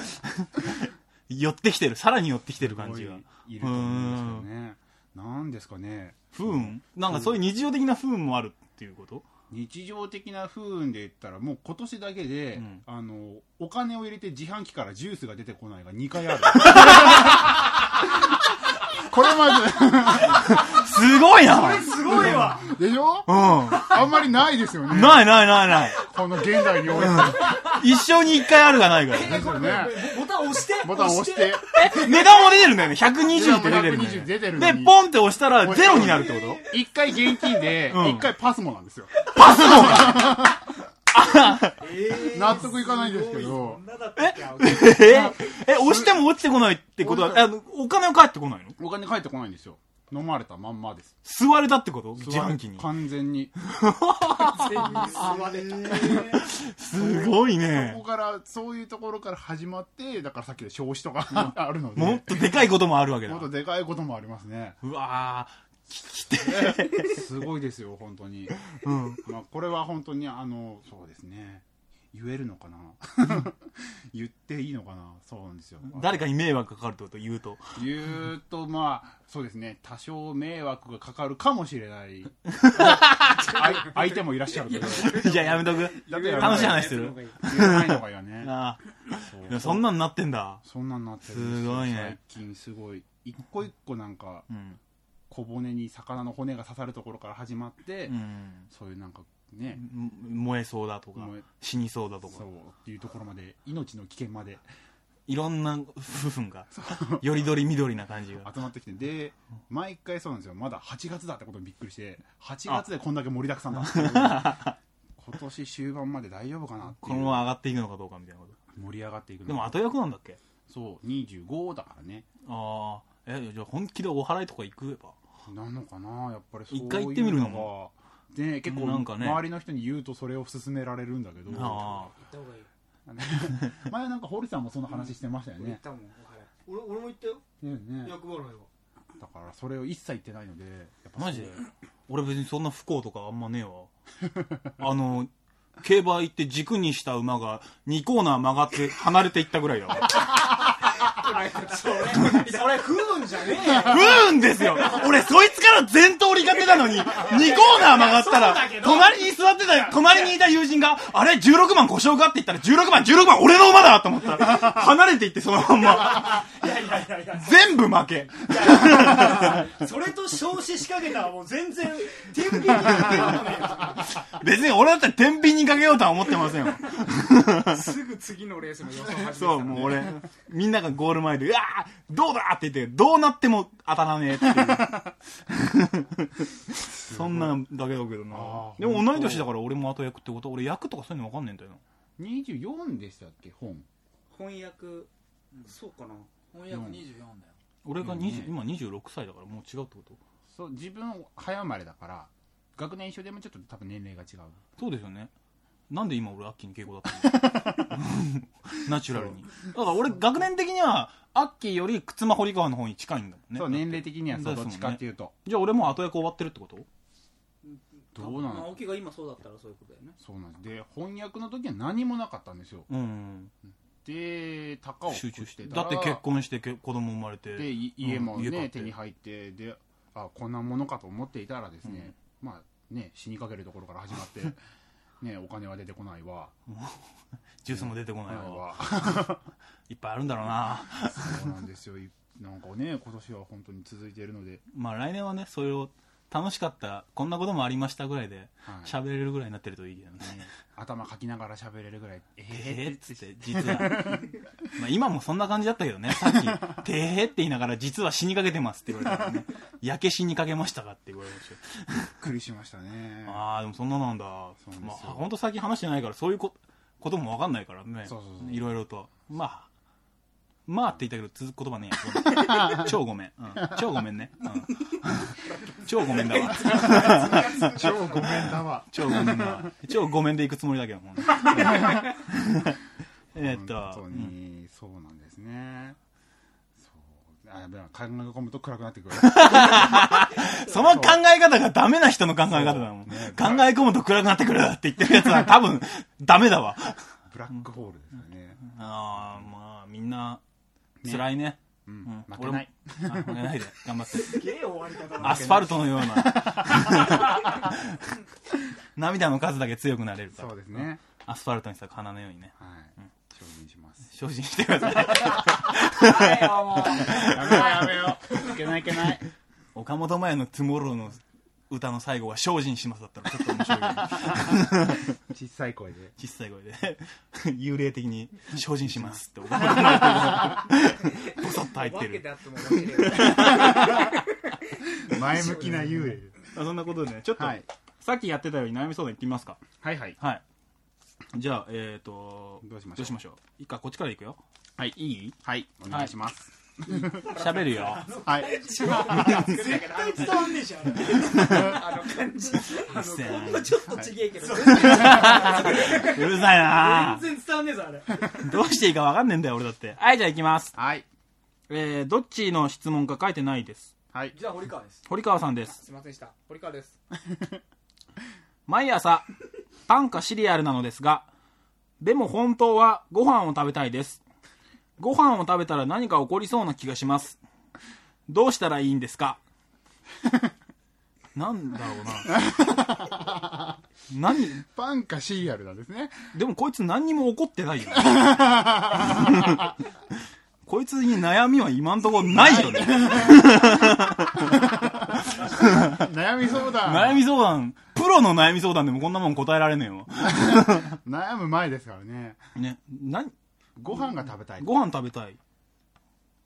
寄ってきてる。さらに寄ってきてる感じが。いると思うんですけどねなんですかね。不運？なんかそういう日常的な不運もあるっていうこと？日常的な不運で言ったらもう今年だけで、うん。あのお金を入れて自販機からジュースが出てこないが2回ある これま すごいなすごいわ。ででしょ？うあんまりないですよね。ん。ないないないない。この現代において。一生に一回あるがないから。ですよね。ボタン押して？ボタン押して。値段も出てるんだよね。120って出てるんだよ120出てるね。で、ポンって押したらゼロになるってこと？1回現金でうん。1回パスモなんですよ、パスモ。が 納得いかないんですけど。ええ、押しても落ちてこないってことは、あのお金は返ってこないの？お金返ってこないんですよ。飲まれたまんまです。吸われたってこと？自販機に。完全に。すごいそねこ。からそういうところから始まってだからさっきで消費とか あるので。もっとでかいこともあるわけだ。もっ。とでかいこともありますね。うわて。すごいですよ本当に、うん。まあ、これは本当にあのそうですね。言えるのかな？言っていいのかな？そうなんですよ。誰かに迷惑かかるってこと？言うと。言うとまあそうですね。多少迷惑がかかるかもしれない。あ相手もいらっしゃるけどじゃあやめとく？楽しい話する？言えないのがよね。ああ。そんなんなってんだ。そんなんなってるすごいね。最近すごい。一個一個なんかうん。小骨に魚の骨が刺さるところから始まって、うん。そういうなんかね、燃えそうだとか死にそうだとか。そう。っていうところまで命の危険まで。いろんな部分が、よりどり緑な感じが。集まってきてで毎回そうなんですよ。まだ8月だってことにびっくりして8月でこんだけ盛りだくさんだっ 今年終盤まで大丈夫かなってこのまま上がっていくのかどうかみたいなこ盛り上がっていくでも後役なんだっけ？そう25だからね。ああ。え、じゃあ本気でお祓いとか行く？ば。なのかなやっぱりそういう一回行ってみるのも。で結構なんかね。周りの人に言うとそれを勧められるんだけど。あ 前なんか堀さんもその話してましたよね。たもん俺俺も言ったよ。ねね。役払いは。だからそれを一切言ってないので、やっぱマジ？で俺別にそんな不幸とかあんまねえわ。あの競馬行って軸にした馬が2コーナー曲がって離れていったぐらいだわそれそれ不運じゃねえよ。不運ですよ。俺そいつから全通り勝てたのに2コーナー曲がったら隣に座ってた隣にいた友人があれ？16番故障かって言ったら16番16番俺の馬だと思った。ら離れていってそのまんま。いやいやいやいや。全部負け。それと少子仕掛けたらもう全然天秤にかけよ別に俺だったら天秤にかけようとは思ってませんよ。すぐ次のレースの予想始めてたそう、もう俺、みんながゴール前で、うわーどうだって言って、どうなっても当たらねえっていう。そんなんだけだけどなでも同い年だから俺も後役ってこと俺役とかそういうの分かんねえんだよな。24でしたっけ、本。翻訳そうかな翻訳24だよ俺がうん20、今26歳だからもう違うってこと？そう、自分早生まれだから、学年一緒でもちょっと多分年齢が違う。そうですよね。なんで今俺アッキーに敬語だったの？ナチュラルに。だから俺学年的には、アッキーより靴間堀川の方に近いんだもんね。そう、年齢的にはそう、どっちかっていうと。じゃあ俺も後役終わってるってこと？どうなの？青木が今そうだったらそういうことだよねそうなんです。で、翻訳の時は何もなかったんですよ。うん。で、高を集中して。たらだって結婚してけ子供生まれて。で、い家もね、うん手に入って、で、あ、こんなものかと思っていたらですね、まあね、死にかけるところから始まって、ね、お金は出てこないわ。ジュースも出てこないわ。わ。いっぱいあるんだろうな。そうなんですよ。いなんかね、今年は本当に続いているので、まあ来年はね、それを楽しかった、こんなこともありましたぐらいではい喋れるぐらいになってるといいけどね。頭かきながら喋れるぐらい、ええーっつって、実は。まあ今もそんな感じだったけどね、さっき、てへーって言いながら、実は死にかけてますって言われたからね。焼け死にかけましたかって言われましたよびっくりしましたね。ああ、でもそんななんだ。そうまあ、本当最近話してないから、そういうここともわかんないからね。そうそうそういろいろと。まあ、まあって言ったけど続く言葉ねえや。超ごめん。うん、超ごめんね。うん、超ごめんだわ。超ごめんだわ。超ごめんだわ。超ごめんでいくつもりだけども。えーっと本、当うんに、そうなんですね。そう。あ、やべ考え込むと暗くなってくる。その考え方がダメな人の考え方だもん。ね考え込むと暗くなってくるって言ってるやつは多分ダメだわ。ブラックホールですよね。ああ、まあ、みんな、辛いね。ううんん。負けない。俺もあ負けないで、頑張って。すげえ終わり方だアスファルトのような。涙の数だけ強くなれるから。そうですね。アスファルトにした花のようにね。はい。精進します。精進してください。やめようやめよう。いけないいけない。岡本真也のトゥモローの歌の最後は精進しますだったらちょっと面白い。小さい声で。小さい声で、幽霊的に精進しますって岡本真也がボソッと入ってる。前向きな幽霊。あ そんなことでね、ちょっと、はい。さっきやってたように悩み相談いってみますか。はいはい。はい。じゃあ、えっ、と、どうしましょう？どうしましょう？いいか、こっちからいくよ。はい。いい？はい。お願いします。喋るよ。はい。絶対伝わんねえじゃんあの感じあせんのちょっとちげえけどうるさいな全然伝わんねえぞあれどうしていいかわかんねえんだよ、俺だって。はい、じゃあ行きます。はい。えー、どっちの質問か書いてないです。はい。じゃあ堀川です堀川さんです。すいませんでした堀川です毎朝、パンかシリアルなのですが、でも本当はご飯を食べたいです。ご飯を食べたら何か起こりそうな気がします。どうしたらいいんですか？なんだろうな。何、パンかシリアルなんですね。でもこいつ何にも起こってないよね。こいつに悩みは今んところないよね。悩み相談。悩み相談、プロの悩み相談でもこんなもん答えられねえよ。悩む前ですからね。ね、な、ご飯が食べたい。ご飯食べたい。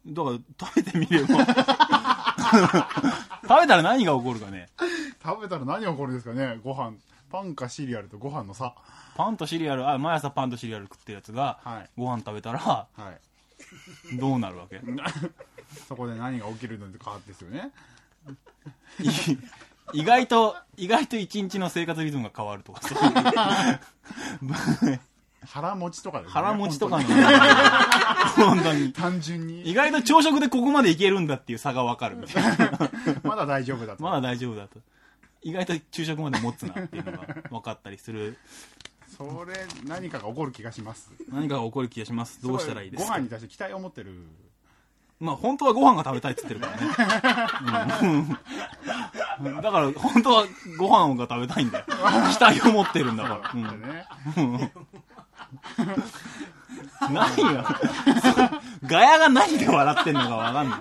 だから、食べてみれば。食べたら何が起こるかね。食べたら何が起こるんですかねご飯。パンかシリアルとご飯の差。パンとシリアル、あ、毎朝パンとシリアル食ってるやつが、はいご飯食べたら、はい。どうなるわけ？そこで何が起きるのかですよね。い意外と、意外と一日の生活リズムが変わるとか、そういう腹持ちとかですね。腹持ちとかの本本当に。単純に。意外と朝食でここまでいけるんだっていう差が分かるみたいな。まだ大丈夫だと。まだ大丈夫だと。意外と昼食まで持つなっていうのが分かったりする。それ何かが起こる気がします。何かが起こる気がします。どうしたらいいですか？ご飯に対して期待を持ってる。まあ本当はご飯が食べたいって言ってるからね、うん、だから本当はご飯が食べたいんだよ。期待を持ってるんだから、うん。でね 何よガヤが何で笑ってんのか分かんない。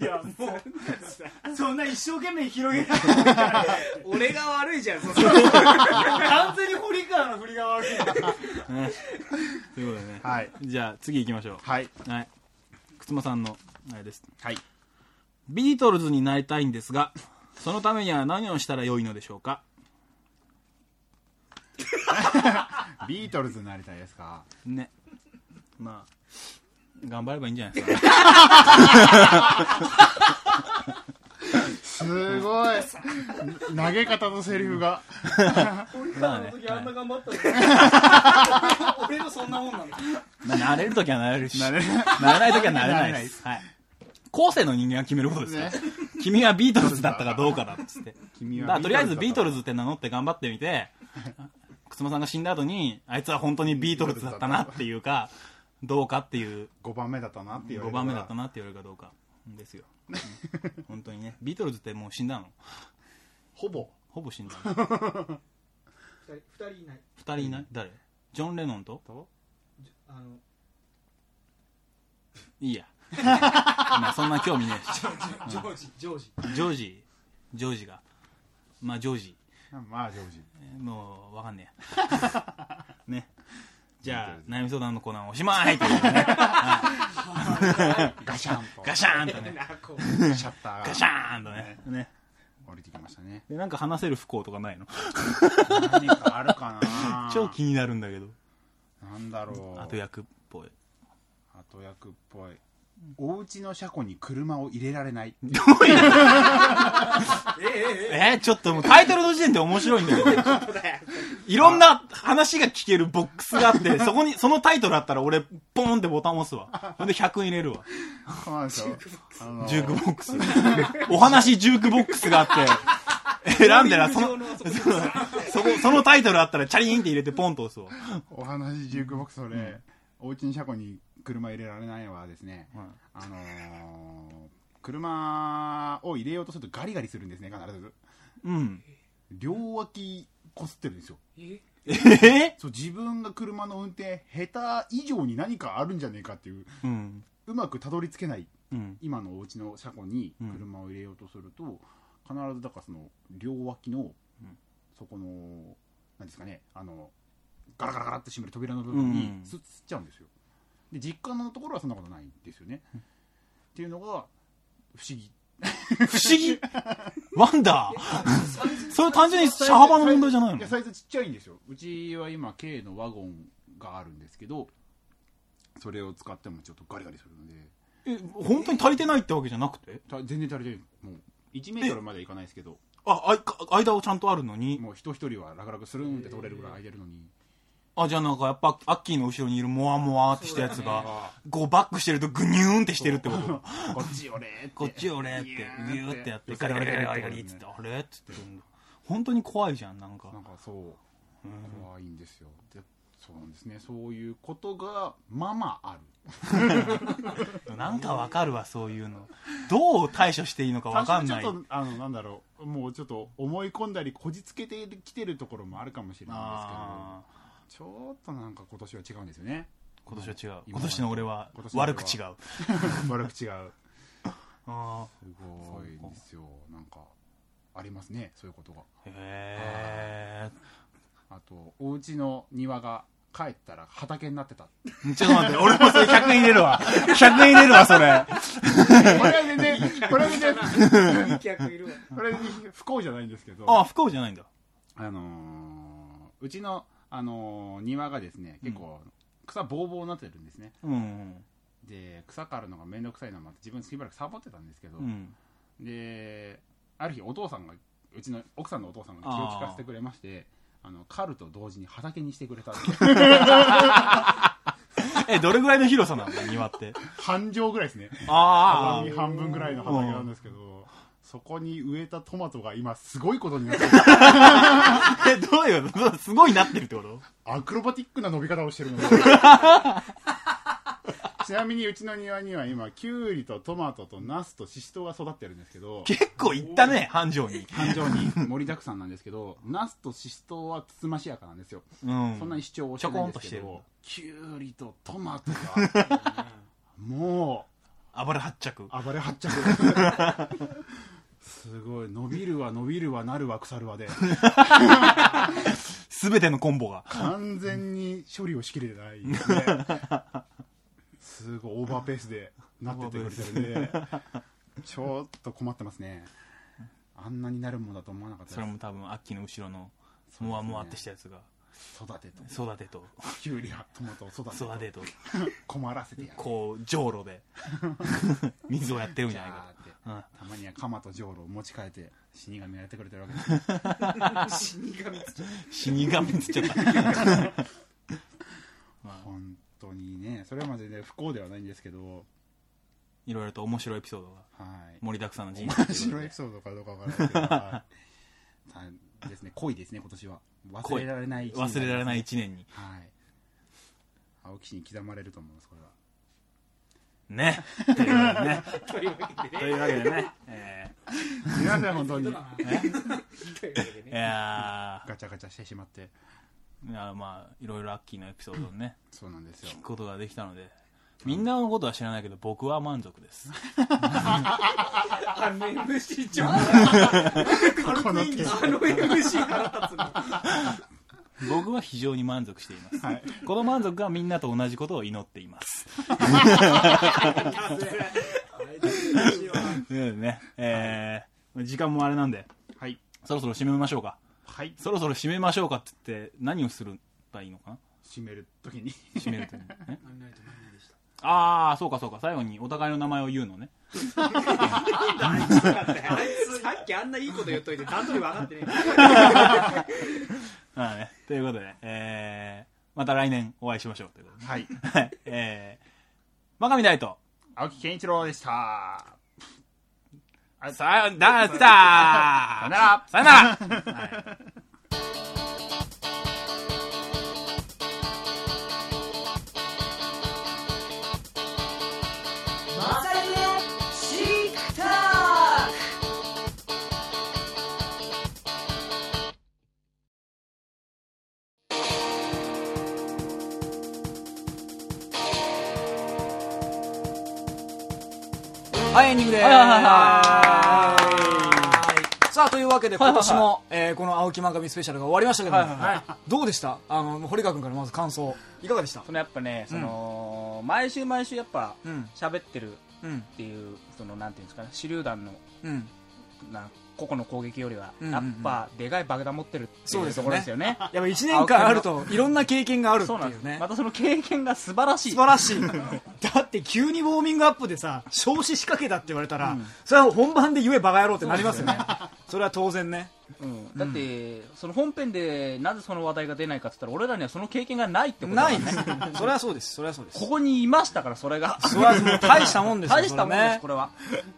いやもうそんな一生懸命広げない。俺が悪いじゃん、そ完全に堀川の振りが悪い。ね。ということでね、はい。じゃあ次行きましょはい、うはい。靴間さんのあれです。はい、ビートルズになりたいんですがそのためには何をしたらよいのでしょうか？ビートルズになりたいですか？ね。まあ頑張ればいいんじゃないですか、すごい。投げ方とセリフが。まあね、あんな頑張ったの。俺のそんなもんなんだ。まあ、慣れるときは慣れるし。なれ慣れないときは慣れな慣れないいです。はい。後世の人間が決めることですから。君はビートルズだったかどうかだっつって。君だからとりあえずビートルズズって名乗って頑張ってみて、靴間さんが死んだ後に、あいつは本当にビートルズだったなっていうか、どうかっていう、5番目だったなっていう5番目だったなって言われるかどうか。ですよ。うん。本当にね。ビートルズってもう死んだの？ほぼ。ほぼ死んだの。二人二人いない。二人いない？誰？ジョン・レノンと？と？あのいいや。まあそんな興味ねえし。ジョージジョージ。ジョージ、ジョージが。まあジョージ。まあジョもう、わかんねえ。ね。じゃあ、悩み相談のコーナーおしまいということでね。ガシャンとガシャーンとね。こシャッターがガシャーンとね。ね。降りてきましたねで、なんか話せる不幸とかないの？何かあるかな 超気になるんだけど。なんだろう後役っぽい。後役っぽいお家の車庫に車を入れられない えーちょっともうタイトルの時点で面白いんだけど。いろんな話が聞けるボックスがあって、そこに、そのタイトルあったら俺、ポンってボタン押すわ。ほんで100円入れるわ。そうなんですよあのジュークボックス。お話ジュークボックスがあって、選んでら、その、そこ、そのタイトルあったらチャリーンって入れてポンと押すわ。お話ジュークボックスそれ、お家に車庫に車入れられないのはですね、はい。あのー車を入れようとするとガリガリするんですね必ず。うん。両脇こすってるんですよ。え？え？そう自分が車の運転下手以上に何かあるんじゃねえかっていうーうん。うまくたどり着けないうん。今のお家の車庫に車を入れようとすると、必ずだからその両脇の、そこのなんですかねあのガラガラガラって閉める扉の部分うん。にす、吸っちゃうんですよで実家のところはそんなことないんですよね、っていうのが不思議。不思議？ワンダー？それ単純に車幅の問題じゃないの？いやサイズちっちゃいんですよ。うちは今 K のワゴンがあるんですけどそれを使ってもちょっとガリガリするので。え、本当に足りてないってわけじゃなくて？た全然足りてない。もう1メートルまではいかないですけど。あ、あ間をちゃんとあるのに。もう人一人は楽々スルーンって通れるぐらい空いてるのに、あ、じゃあなんかやっぱ、アッキーの後ろにいるモワモワってしたやつが、こうバックしてるとグニューンってしてるってこと。こっちよれこっちよ俺って、ギューってやって、ガガリリガガリガリガリリガリっつって、あれっつって。本当に怖いじゃん、なんか。なんかそう。怖いんですよ。でそうなんですね。そういうことがまあまあある。なんかわかるわ、そういうの。どう対処していいのかわかんない。ち。ょっとあのなんだろう。もうちょっと思い込んだりこじつけてきてるところもあるかもしれないあですけどちょっとなんか今年は違うんですよね。ー今年は違う。今今年の俺は今年の俺は。悪く違う。悪く違う。あすごいんですよ。なんかありますねそういうことが。ー。へあとお家の庭が帰ったら畑になってた。ー ちょっと待って、俺もそれ100円入れるわ。100円入れるわ、それ。これは全然これは全然これ不幸じゃないんですけど。あ、不幸じゃないんだ。あのーうちの、あのー庭がですね結構草ぼうぼうになってるんですねうん。で草刈るのが面倒くさいのもあって自分しばらくサボってたんですけど、うん。である日お父さんがうちの奥さんのお父さんが気を利かせてくれましてあのカルと同時に畑にしてくれた え、どれぐらいの広さなの庭って？半畳ぐらいですねあ畳半分ぐらいの畑なんですけど、そこに植えたトマトが今すごいことになってるあ。え、どういうことすごいなってるってこと？アクロバティックな伸び方をしてるので ちなみにうちの庭には今キュウリとトマトとナスとシシトウが育ってるんですけど結構いったね、繁盛に。誕生に 盛りだくさんなんですけどナスとシシトウはつつましやかなんですよ、うん。そんなに主張をしてないんですけどキュウリとトマトがも暴れ発着。う暴れ発着すごい。伸びるわ伸びるわなるわ腐るわで。すべてのコンボが。完全に処理をしきれてないですね。すごいオーバーペースでなっててくれてるんで。ちょっと困ってますね。あんなになるもんだと思わなかったそれでも多分、アッキーの後ろの、もわもわってしたやつが、す育てと。育てと、キュウリやトマトを育てと。育てと、困らせてやる。こう、じょうろで、水をやってるんじゃないかって。と。うん。たまには鎌とじょうろを持ち替えて死神がやってくれてるわけ。で す死神っつっちゃった。本当にねそれまでね不幸ではないんですけど。いろいろと面白いエピソードがはい。盛りだくさんの人生面白いエピソードかどうかわからないけど。はい。大ですね。濃いですね今年は。忘れられない一年忘れられない一年に。はい。青木氏に刻まれると思いますこれは。ね。というわけでね。というわけでね。えすみません本当に。ー、いやガチャガチャしてしまって。ーいやまあ、いろいろアッキーのエピソードをね、そうなんですよ。聞くことができたので、みんなのことは知らないけど、僕は満足です。あの MC ちょこの件あの MC 腹立つな僕は非常に満足しています。はいこの満足がみんなと同じことを祈っています。ということでね、えー、時間もあれなんで、はいそろそろ締めましょうか。はいそろそろ締めましょうかって言って、何をするばいいのかな？締めるときに締めるときに。えああ、そうかそうか。最後にお互いの名前を言うのね。さっきあんないいこと言っといて段取り分かってね まあね、ということで、えー、また来年お会いしましょうということで。はい。はい。えー、真上大と、青木健一郎でした。さよなら。さよなら。さよなら。はい、エンディングでーす。はいはいはいさあ、というわけで、今年も、えーこの青木漫画スペシャルが終わりましたけども、どうでした？あの、堀川君からまず感想、いかがでした？そのやっぱねその毎週毎週やっぱうん。喋ってるうん。っていうそのなんていうんですかね手榴弾のうん。な個々の攻撃よりはやっぱでかい爆弾持ってるっていうところですよねやっぱ一年間あると、いろんな経験があるってそうなんいうねですま。たその経験が素晴らしい素晴らしい。だって急にウォーミングアップでさ、焼死仕掛けたって言われたら、うんそれは本番で言えバカ野郎ってなりますよね。それは当然ね。うんだってその本編でなぜその話題が出ないかって言ったら俺らにはその経験がないってことだないです。それはそうです。それはそうです。ここにいましたからそれがそれはもう大したもんですよ。大したもんですこれは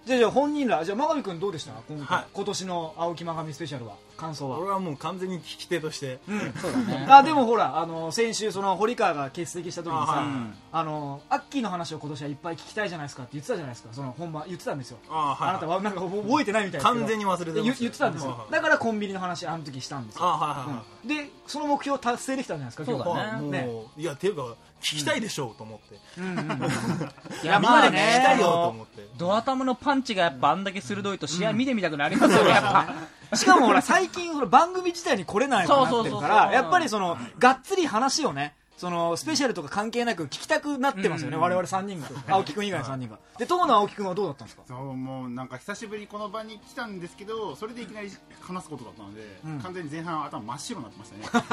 じゃあじゃあ本人ら、じゃあ真上君どうでした？今回、はい今年の青木真上スペシャルは、感想は？俺はもう完全に聞き手として、そうだね。あでもほらあの先週その堀川が欠席した時にさあはい。あのアッキーの話を今年はいっぱい聞きたいじゃないですかって言ってたじゃないですかその本番言ってたんですよ。ああなたはなんか覚えてないみたいですけど完全に忘れてます言言ってたんですよ。はいはい。だからコンビニの話あの時したんですよ、あはいはいはい。うん。でその目標達成できたんじゃないですか今日そうだはね。もう、いや、ていうか、聞きたいでしょうと思って。うんうんうん。いやみんなでね。聞きたいよと思って。ドア玉のパンチがやっぱあんだけ鋭いと試合見てみたくなりますよね、やっぱ。しかもほら最近ほら番組自体に来れないからやっぱりそのがっつり話をねそのスペシャルとか関係なく聞きたくなってますよね、我々3人が。青木君以外の3人が。で当の青木君はどうだったんですか？そうもうなんか久しぶりにこの場に来たんですけどそれでいきなり話すことだったので、うん。完全に前半頭真っ白になってましたね。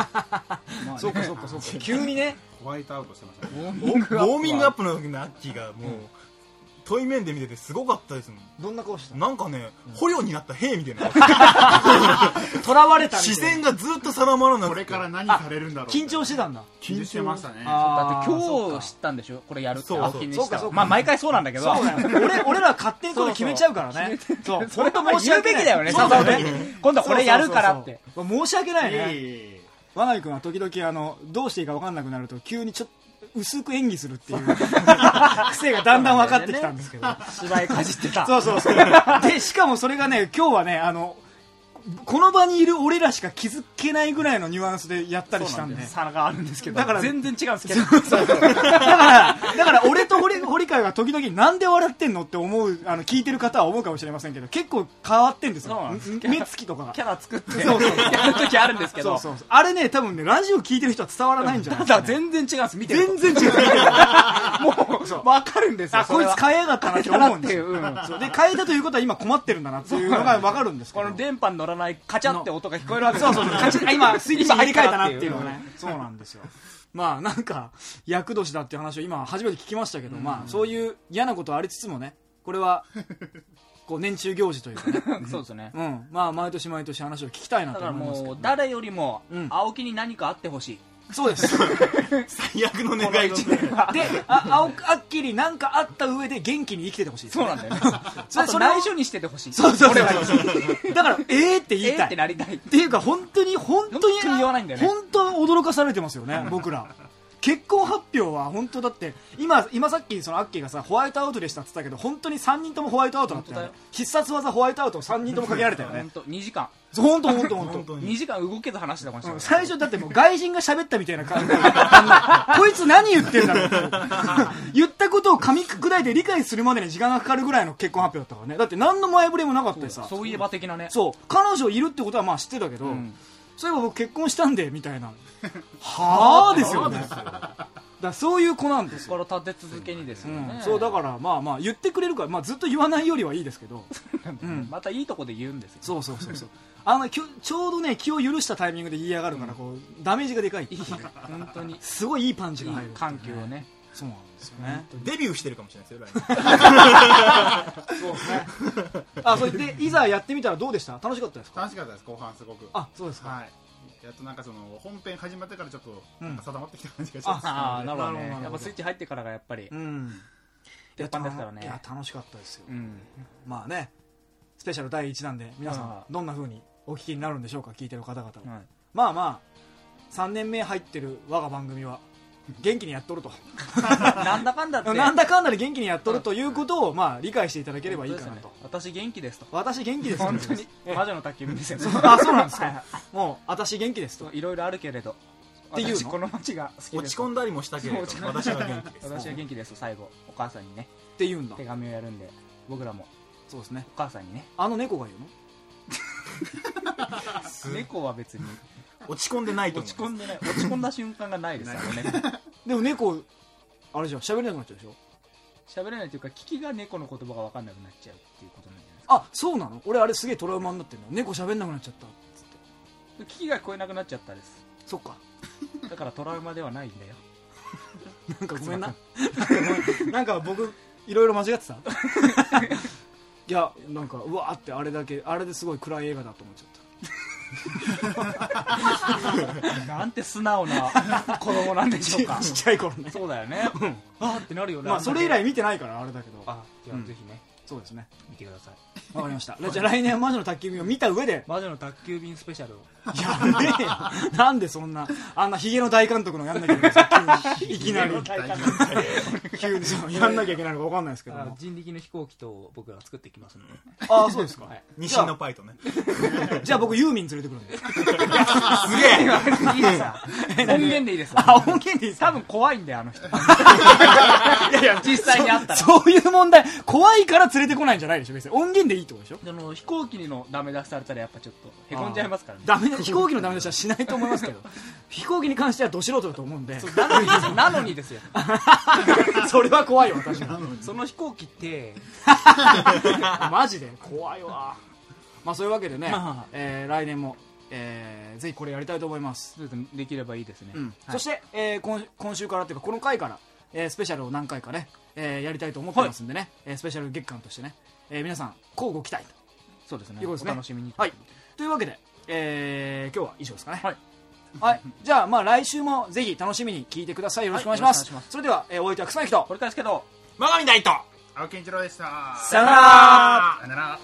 まあねそうかそうか。そうか急にね。ホワイトアウトしてましたね。ウォーミングアップの時のアッキーがもう、対面で見ててすごかったですもん。どんな顔してた？なんかね捕虜になった兵みたいな。囚われたみたいな。視線がずっと定まらなくて。これから何されるんだろう緊張してたんだ。緊張してましたね。だって今日知ったんでしょ？これやるって。そう青木にした。そうかそうか。まあ毎回そうなんだけど。そうだよ。俺俺ら勝手にこれ決めちゃうからね。そう。それとも言うべきだよねそうだよ誘う時に今度はこれやるからって。そうそうそう。そう申し訳ないね。え和内君は時々あのどうしていいか分かんなくなると急にちょっと薄く演技するっていう 癖がだんだん分かってきたんですけど。芝居かじってた。そうそうそう。でしかもそれがね今日はねあのこの場にいる俺らしか気づけないぐらいのニュアンスでやったりしたんで差があるんですけどだから全然違うんですけどだから、だから俺と堀堀川が時々なんで笑ってんのって思う、あの、聞いてる方は思うかもしれませんけど、結構変わってんですそうよ。目つきとかがキ。ャラ作ってやる時あるんですけどそうそうそう。あれね、多分ね、ラジオ聞いてる人は伝わらないんじゃないたですか、ね。だ全然違うんです見てると全然違う。もう分かるんですよあ、こいつ変えやがったなって思うんですよ。うそうで、変えたということは今困ってるんだなっていうのが分かるんですけど。この電波に乗らないカチャって音が聞こえるわけですそうそうそう。カチッあ今、スイッチ入り替えたなっていうのね。そうなんですよ。まあ、なんか、厄年だっていう話を今初めて聞きましたけど、まあ、そういう嫌なことはありつつもね、これは、こう、年中行事というかね。そうですねうん。まあ、毎年毎年話を聞きたいなとだから思いますけどもう誰よりもうん青木に何かあってほしいそうです。最悪の願い事で、あ、青あっきりなんかあった上で元気に生きててほしい。そうなんだよね それそれを内緒にしててほしいそうそうそうだから、えーって言えーいたい。ってなりたいっていうか、本当に、本当に、本当に驚かされてますよね、僕ら。結婚発表は本当だって、今、今さっきそのアッキーがさ、ホワイトアウトでしたって言ったけど、本当に3人ともホワイトアウトだったよね。必殺技ホワイトアウトを3人ともかけられたよね。本。当2時間。本当本当本当。本当に。2時間動けず話してたかもしれない最初だってもう外人が喋ったみたいな感じ こいつ何言ってんだろう。って言ったことを噛み砕いて理解するまでに時間がかかるぐらいの結婚発表だったからね。だって何の前触れもなかったでさ。そういえば的なね。そう。彼女いるってことはまあ知ってたけど、んそういえば僕結婚したんでみたいな。はあですよね。だからそういう子なんですよ、これ立て続けにですようん。ねそうだからまあまあ言ってくれるから、まあ、ずっと言わないよりはいいですけど。うん。またいいとこで言うんですよ。そうそうそうそう。あのきょちょうどね気を許したタイミングで言いやがるから、こうダメージがでかいっていう。本当に。すごいいいパンチが入る。緩急をね。そうなんですよね。デビューしてるかもしれないですよ来年。そうですね。あそれでいざやってみたらどうでした？楽しかったですか？楽しかったです後半すごく。あそうですか。はい。やっとなんかその本編始まってからちょっとうん。なんか定まってきた感じがしますああなるほどやっぱスイッチ入ってからがやっぱり。うん。鉄板ですからね。いや楽しかったですよ、うん。まあねスペシャル第1弾で皆さんあどんな風にお聞きになるんでしょうか聞いてる方々は、はい。まあまあ3年目入ってる我が番組は元気にやっとると。なんだかんだって。なんだかんだで元気にやっとるということをまあ理解していただければいいかなと、私元気ですと。私元気です本当に。え魔女の宅急便ですよ あそうなんですか。はい。はいもう私元気ですと。いろいろあるけれど。ていうこの街が落ち込んだりもしたけれど私は元気です。私は元気です。最後お母さんにね。って言うんだ手紙をやるんで僕らも。そうですね。お母さんにね。あの猫が言うの？猫は別に落ち込んでないと落ち込んでない。落ち込んだ瞬間がないですあの猫でも猫あれじゃん。喋れなくなっちゃうでしょ？喋れないというか聞きが猫の言葉が分かんなくなっちゃうっていうことなんじゃないですか。あそうなの？俺あれすげえトラウマになってるの。猫喋んなくなっちゃったっつって。聞きが聞こえなくなっちゃったです。そっか。だからトラウマではないんだよ。なんかごめんな。なんか僕いろいろ間違ってた？いやなんかうわーってあれだけあれですごい暗い映画だと思っちゃった なんて素直な子供なんでしょうか。ちっちゃい頃ね。そうだよね。あーってなるよね。まあそれ以来あ見てないからあれだけど。あじゃあうん。ぜひね。そうですね。見てくださいわかりました。じゃあ来年は魔女の宅急便を見た上で。魔女の宅急便スペシャルを。やべえよ。なんでそんなあんなヒゲの大監督のやんなきゃいけない いきなり。急にそうやんなきゃいけないのか分かんないですけども。人力の飛行機と僕ら作っていきますんで。ああそうですか、はい。西のパイとね。じゃあ僕ユーミン連れてくるんで。いいですさ音源でいいです。あ音源でいいですか？多分怖いんだよあの人。実際にあったら。そういう問題怖いから連れてこないんじゃないでしょ別に。音源でいいってことでしょ？その飛行機のダメ出しされたらやっぱちょっとへこんじゃいますからね。ダメ飛行機のダメ出しはしないと思いますけど 飛行機に関してはど素人だと思うんで。なのにですよなのにですよ。それは怖いわ私は。その飛行機ってマジで？怖いわ。まあそういうわけでね、まあ。えー来年も、えーぜひこれやりたいと思います、できればいいですね、うん。はい。そして、えー今今週からっていうかこの回から、えースペシャルを何回かね、えーやりたいと思ってますんでね、えースペシャル月間としてね、えー皆さん交互期待と。そうですね。いうことですね。お楽しみに。はい。というわけで、えー今日は以上ですかね。はい、はい、じゃあまあ来週もぜひ楽しみに聞いてください。よろしくお願いします,、はい。ます。それでは、えー、お相手は草薙とこれからですけど真上大と青健一郎でした。さよなら。さよなら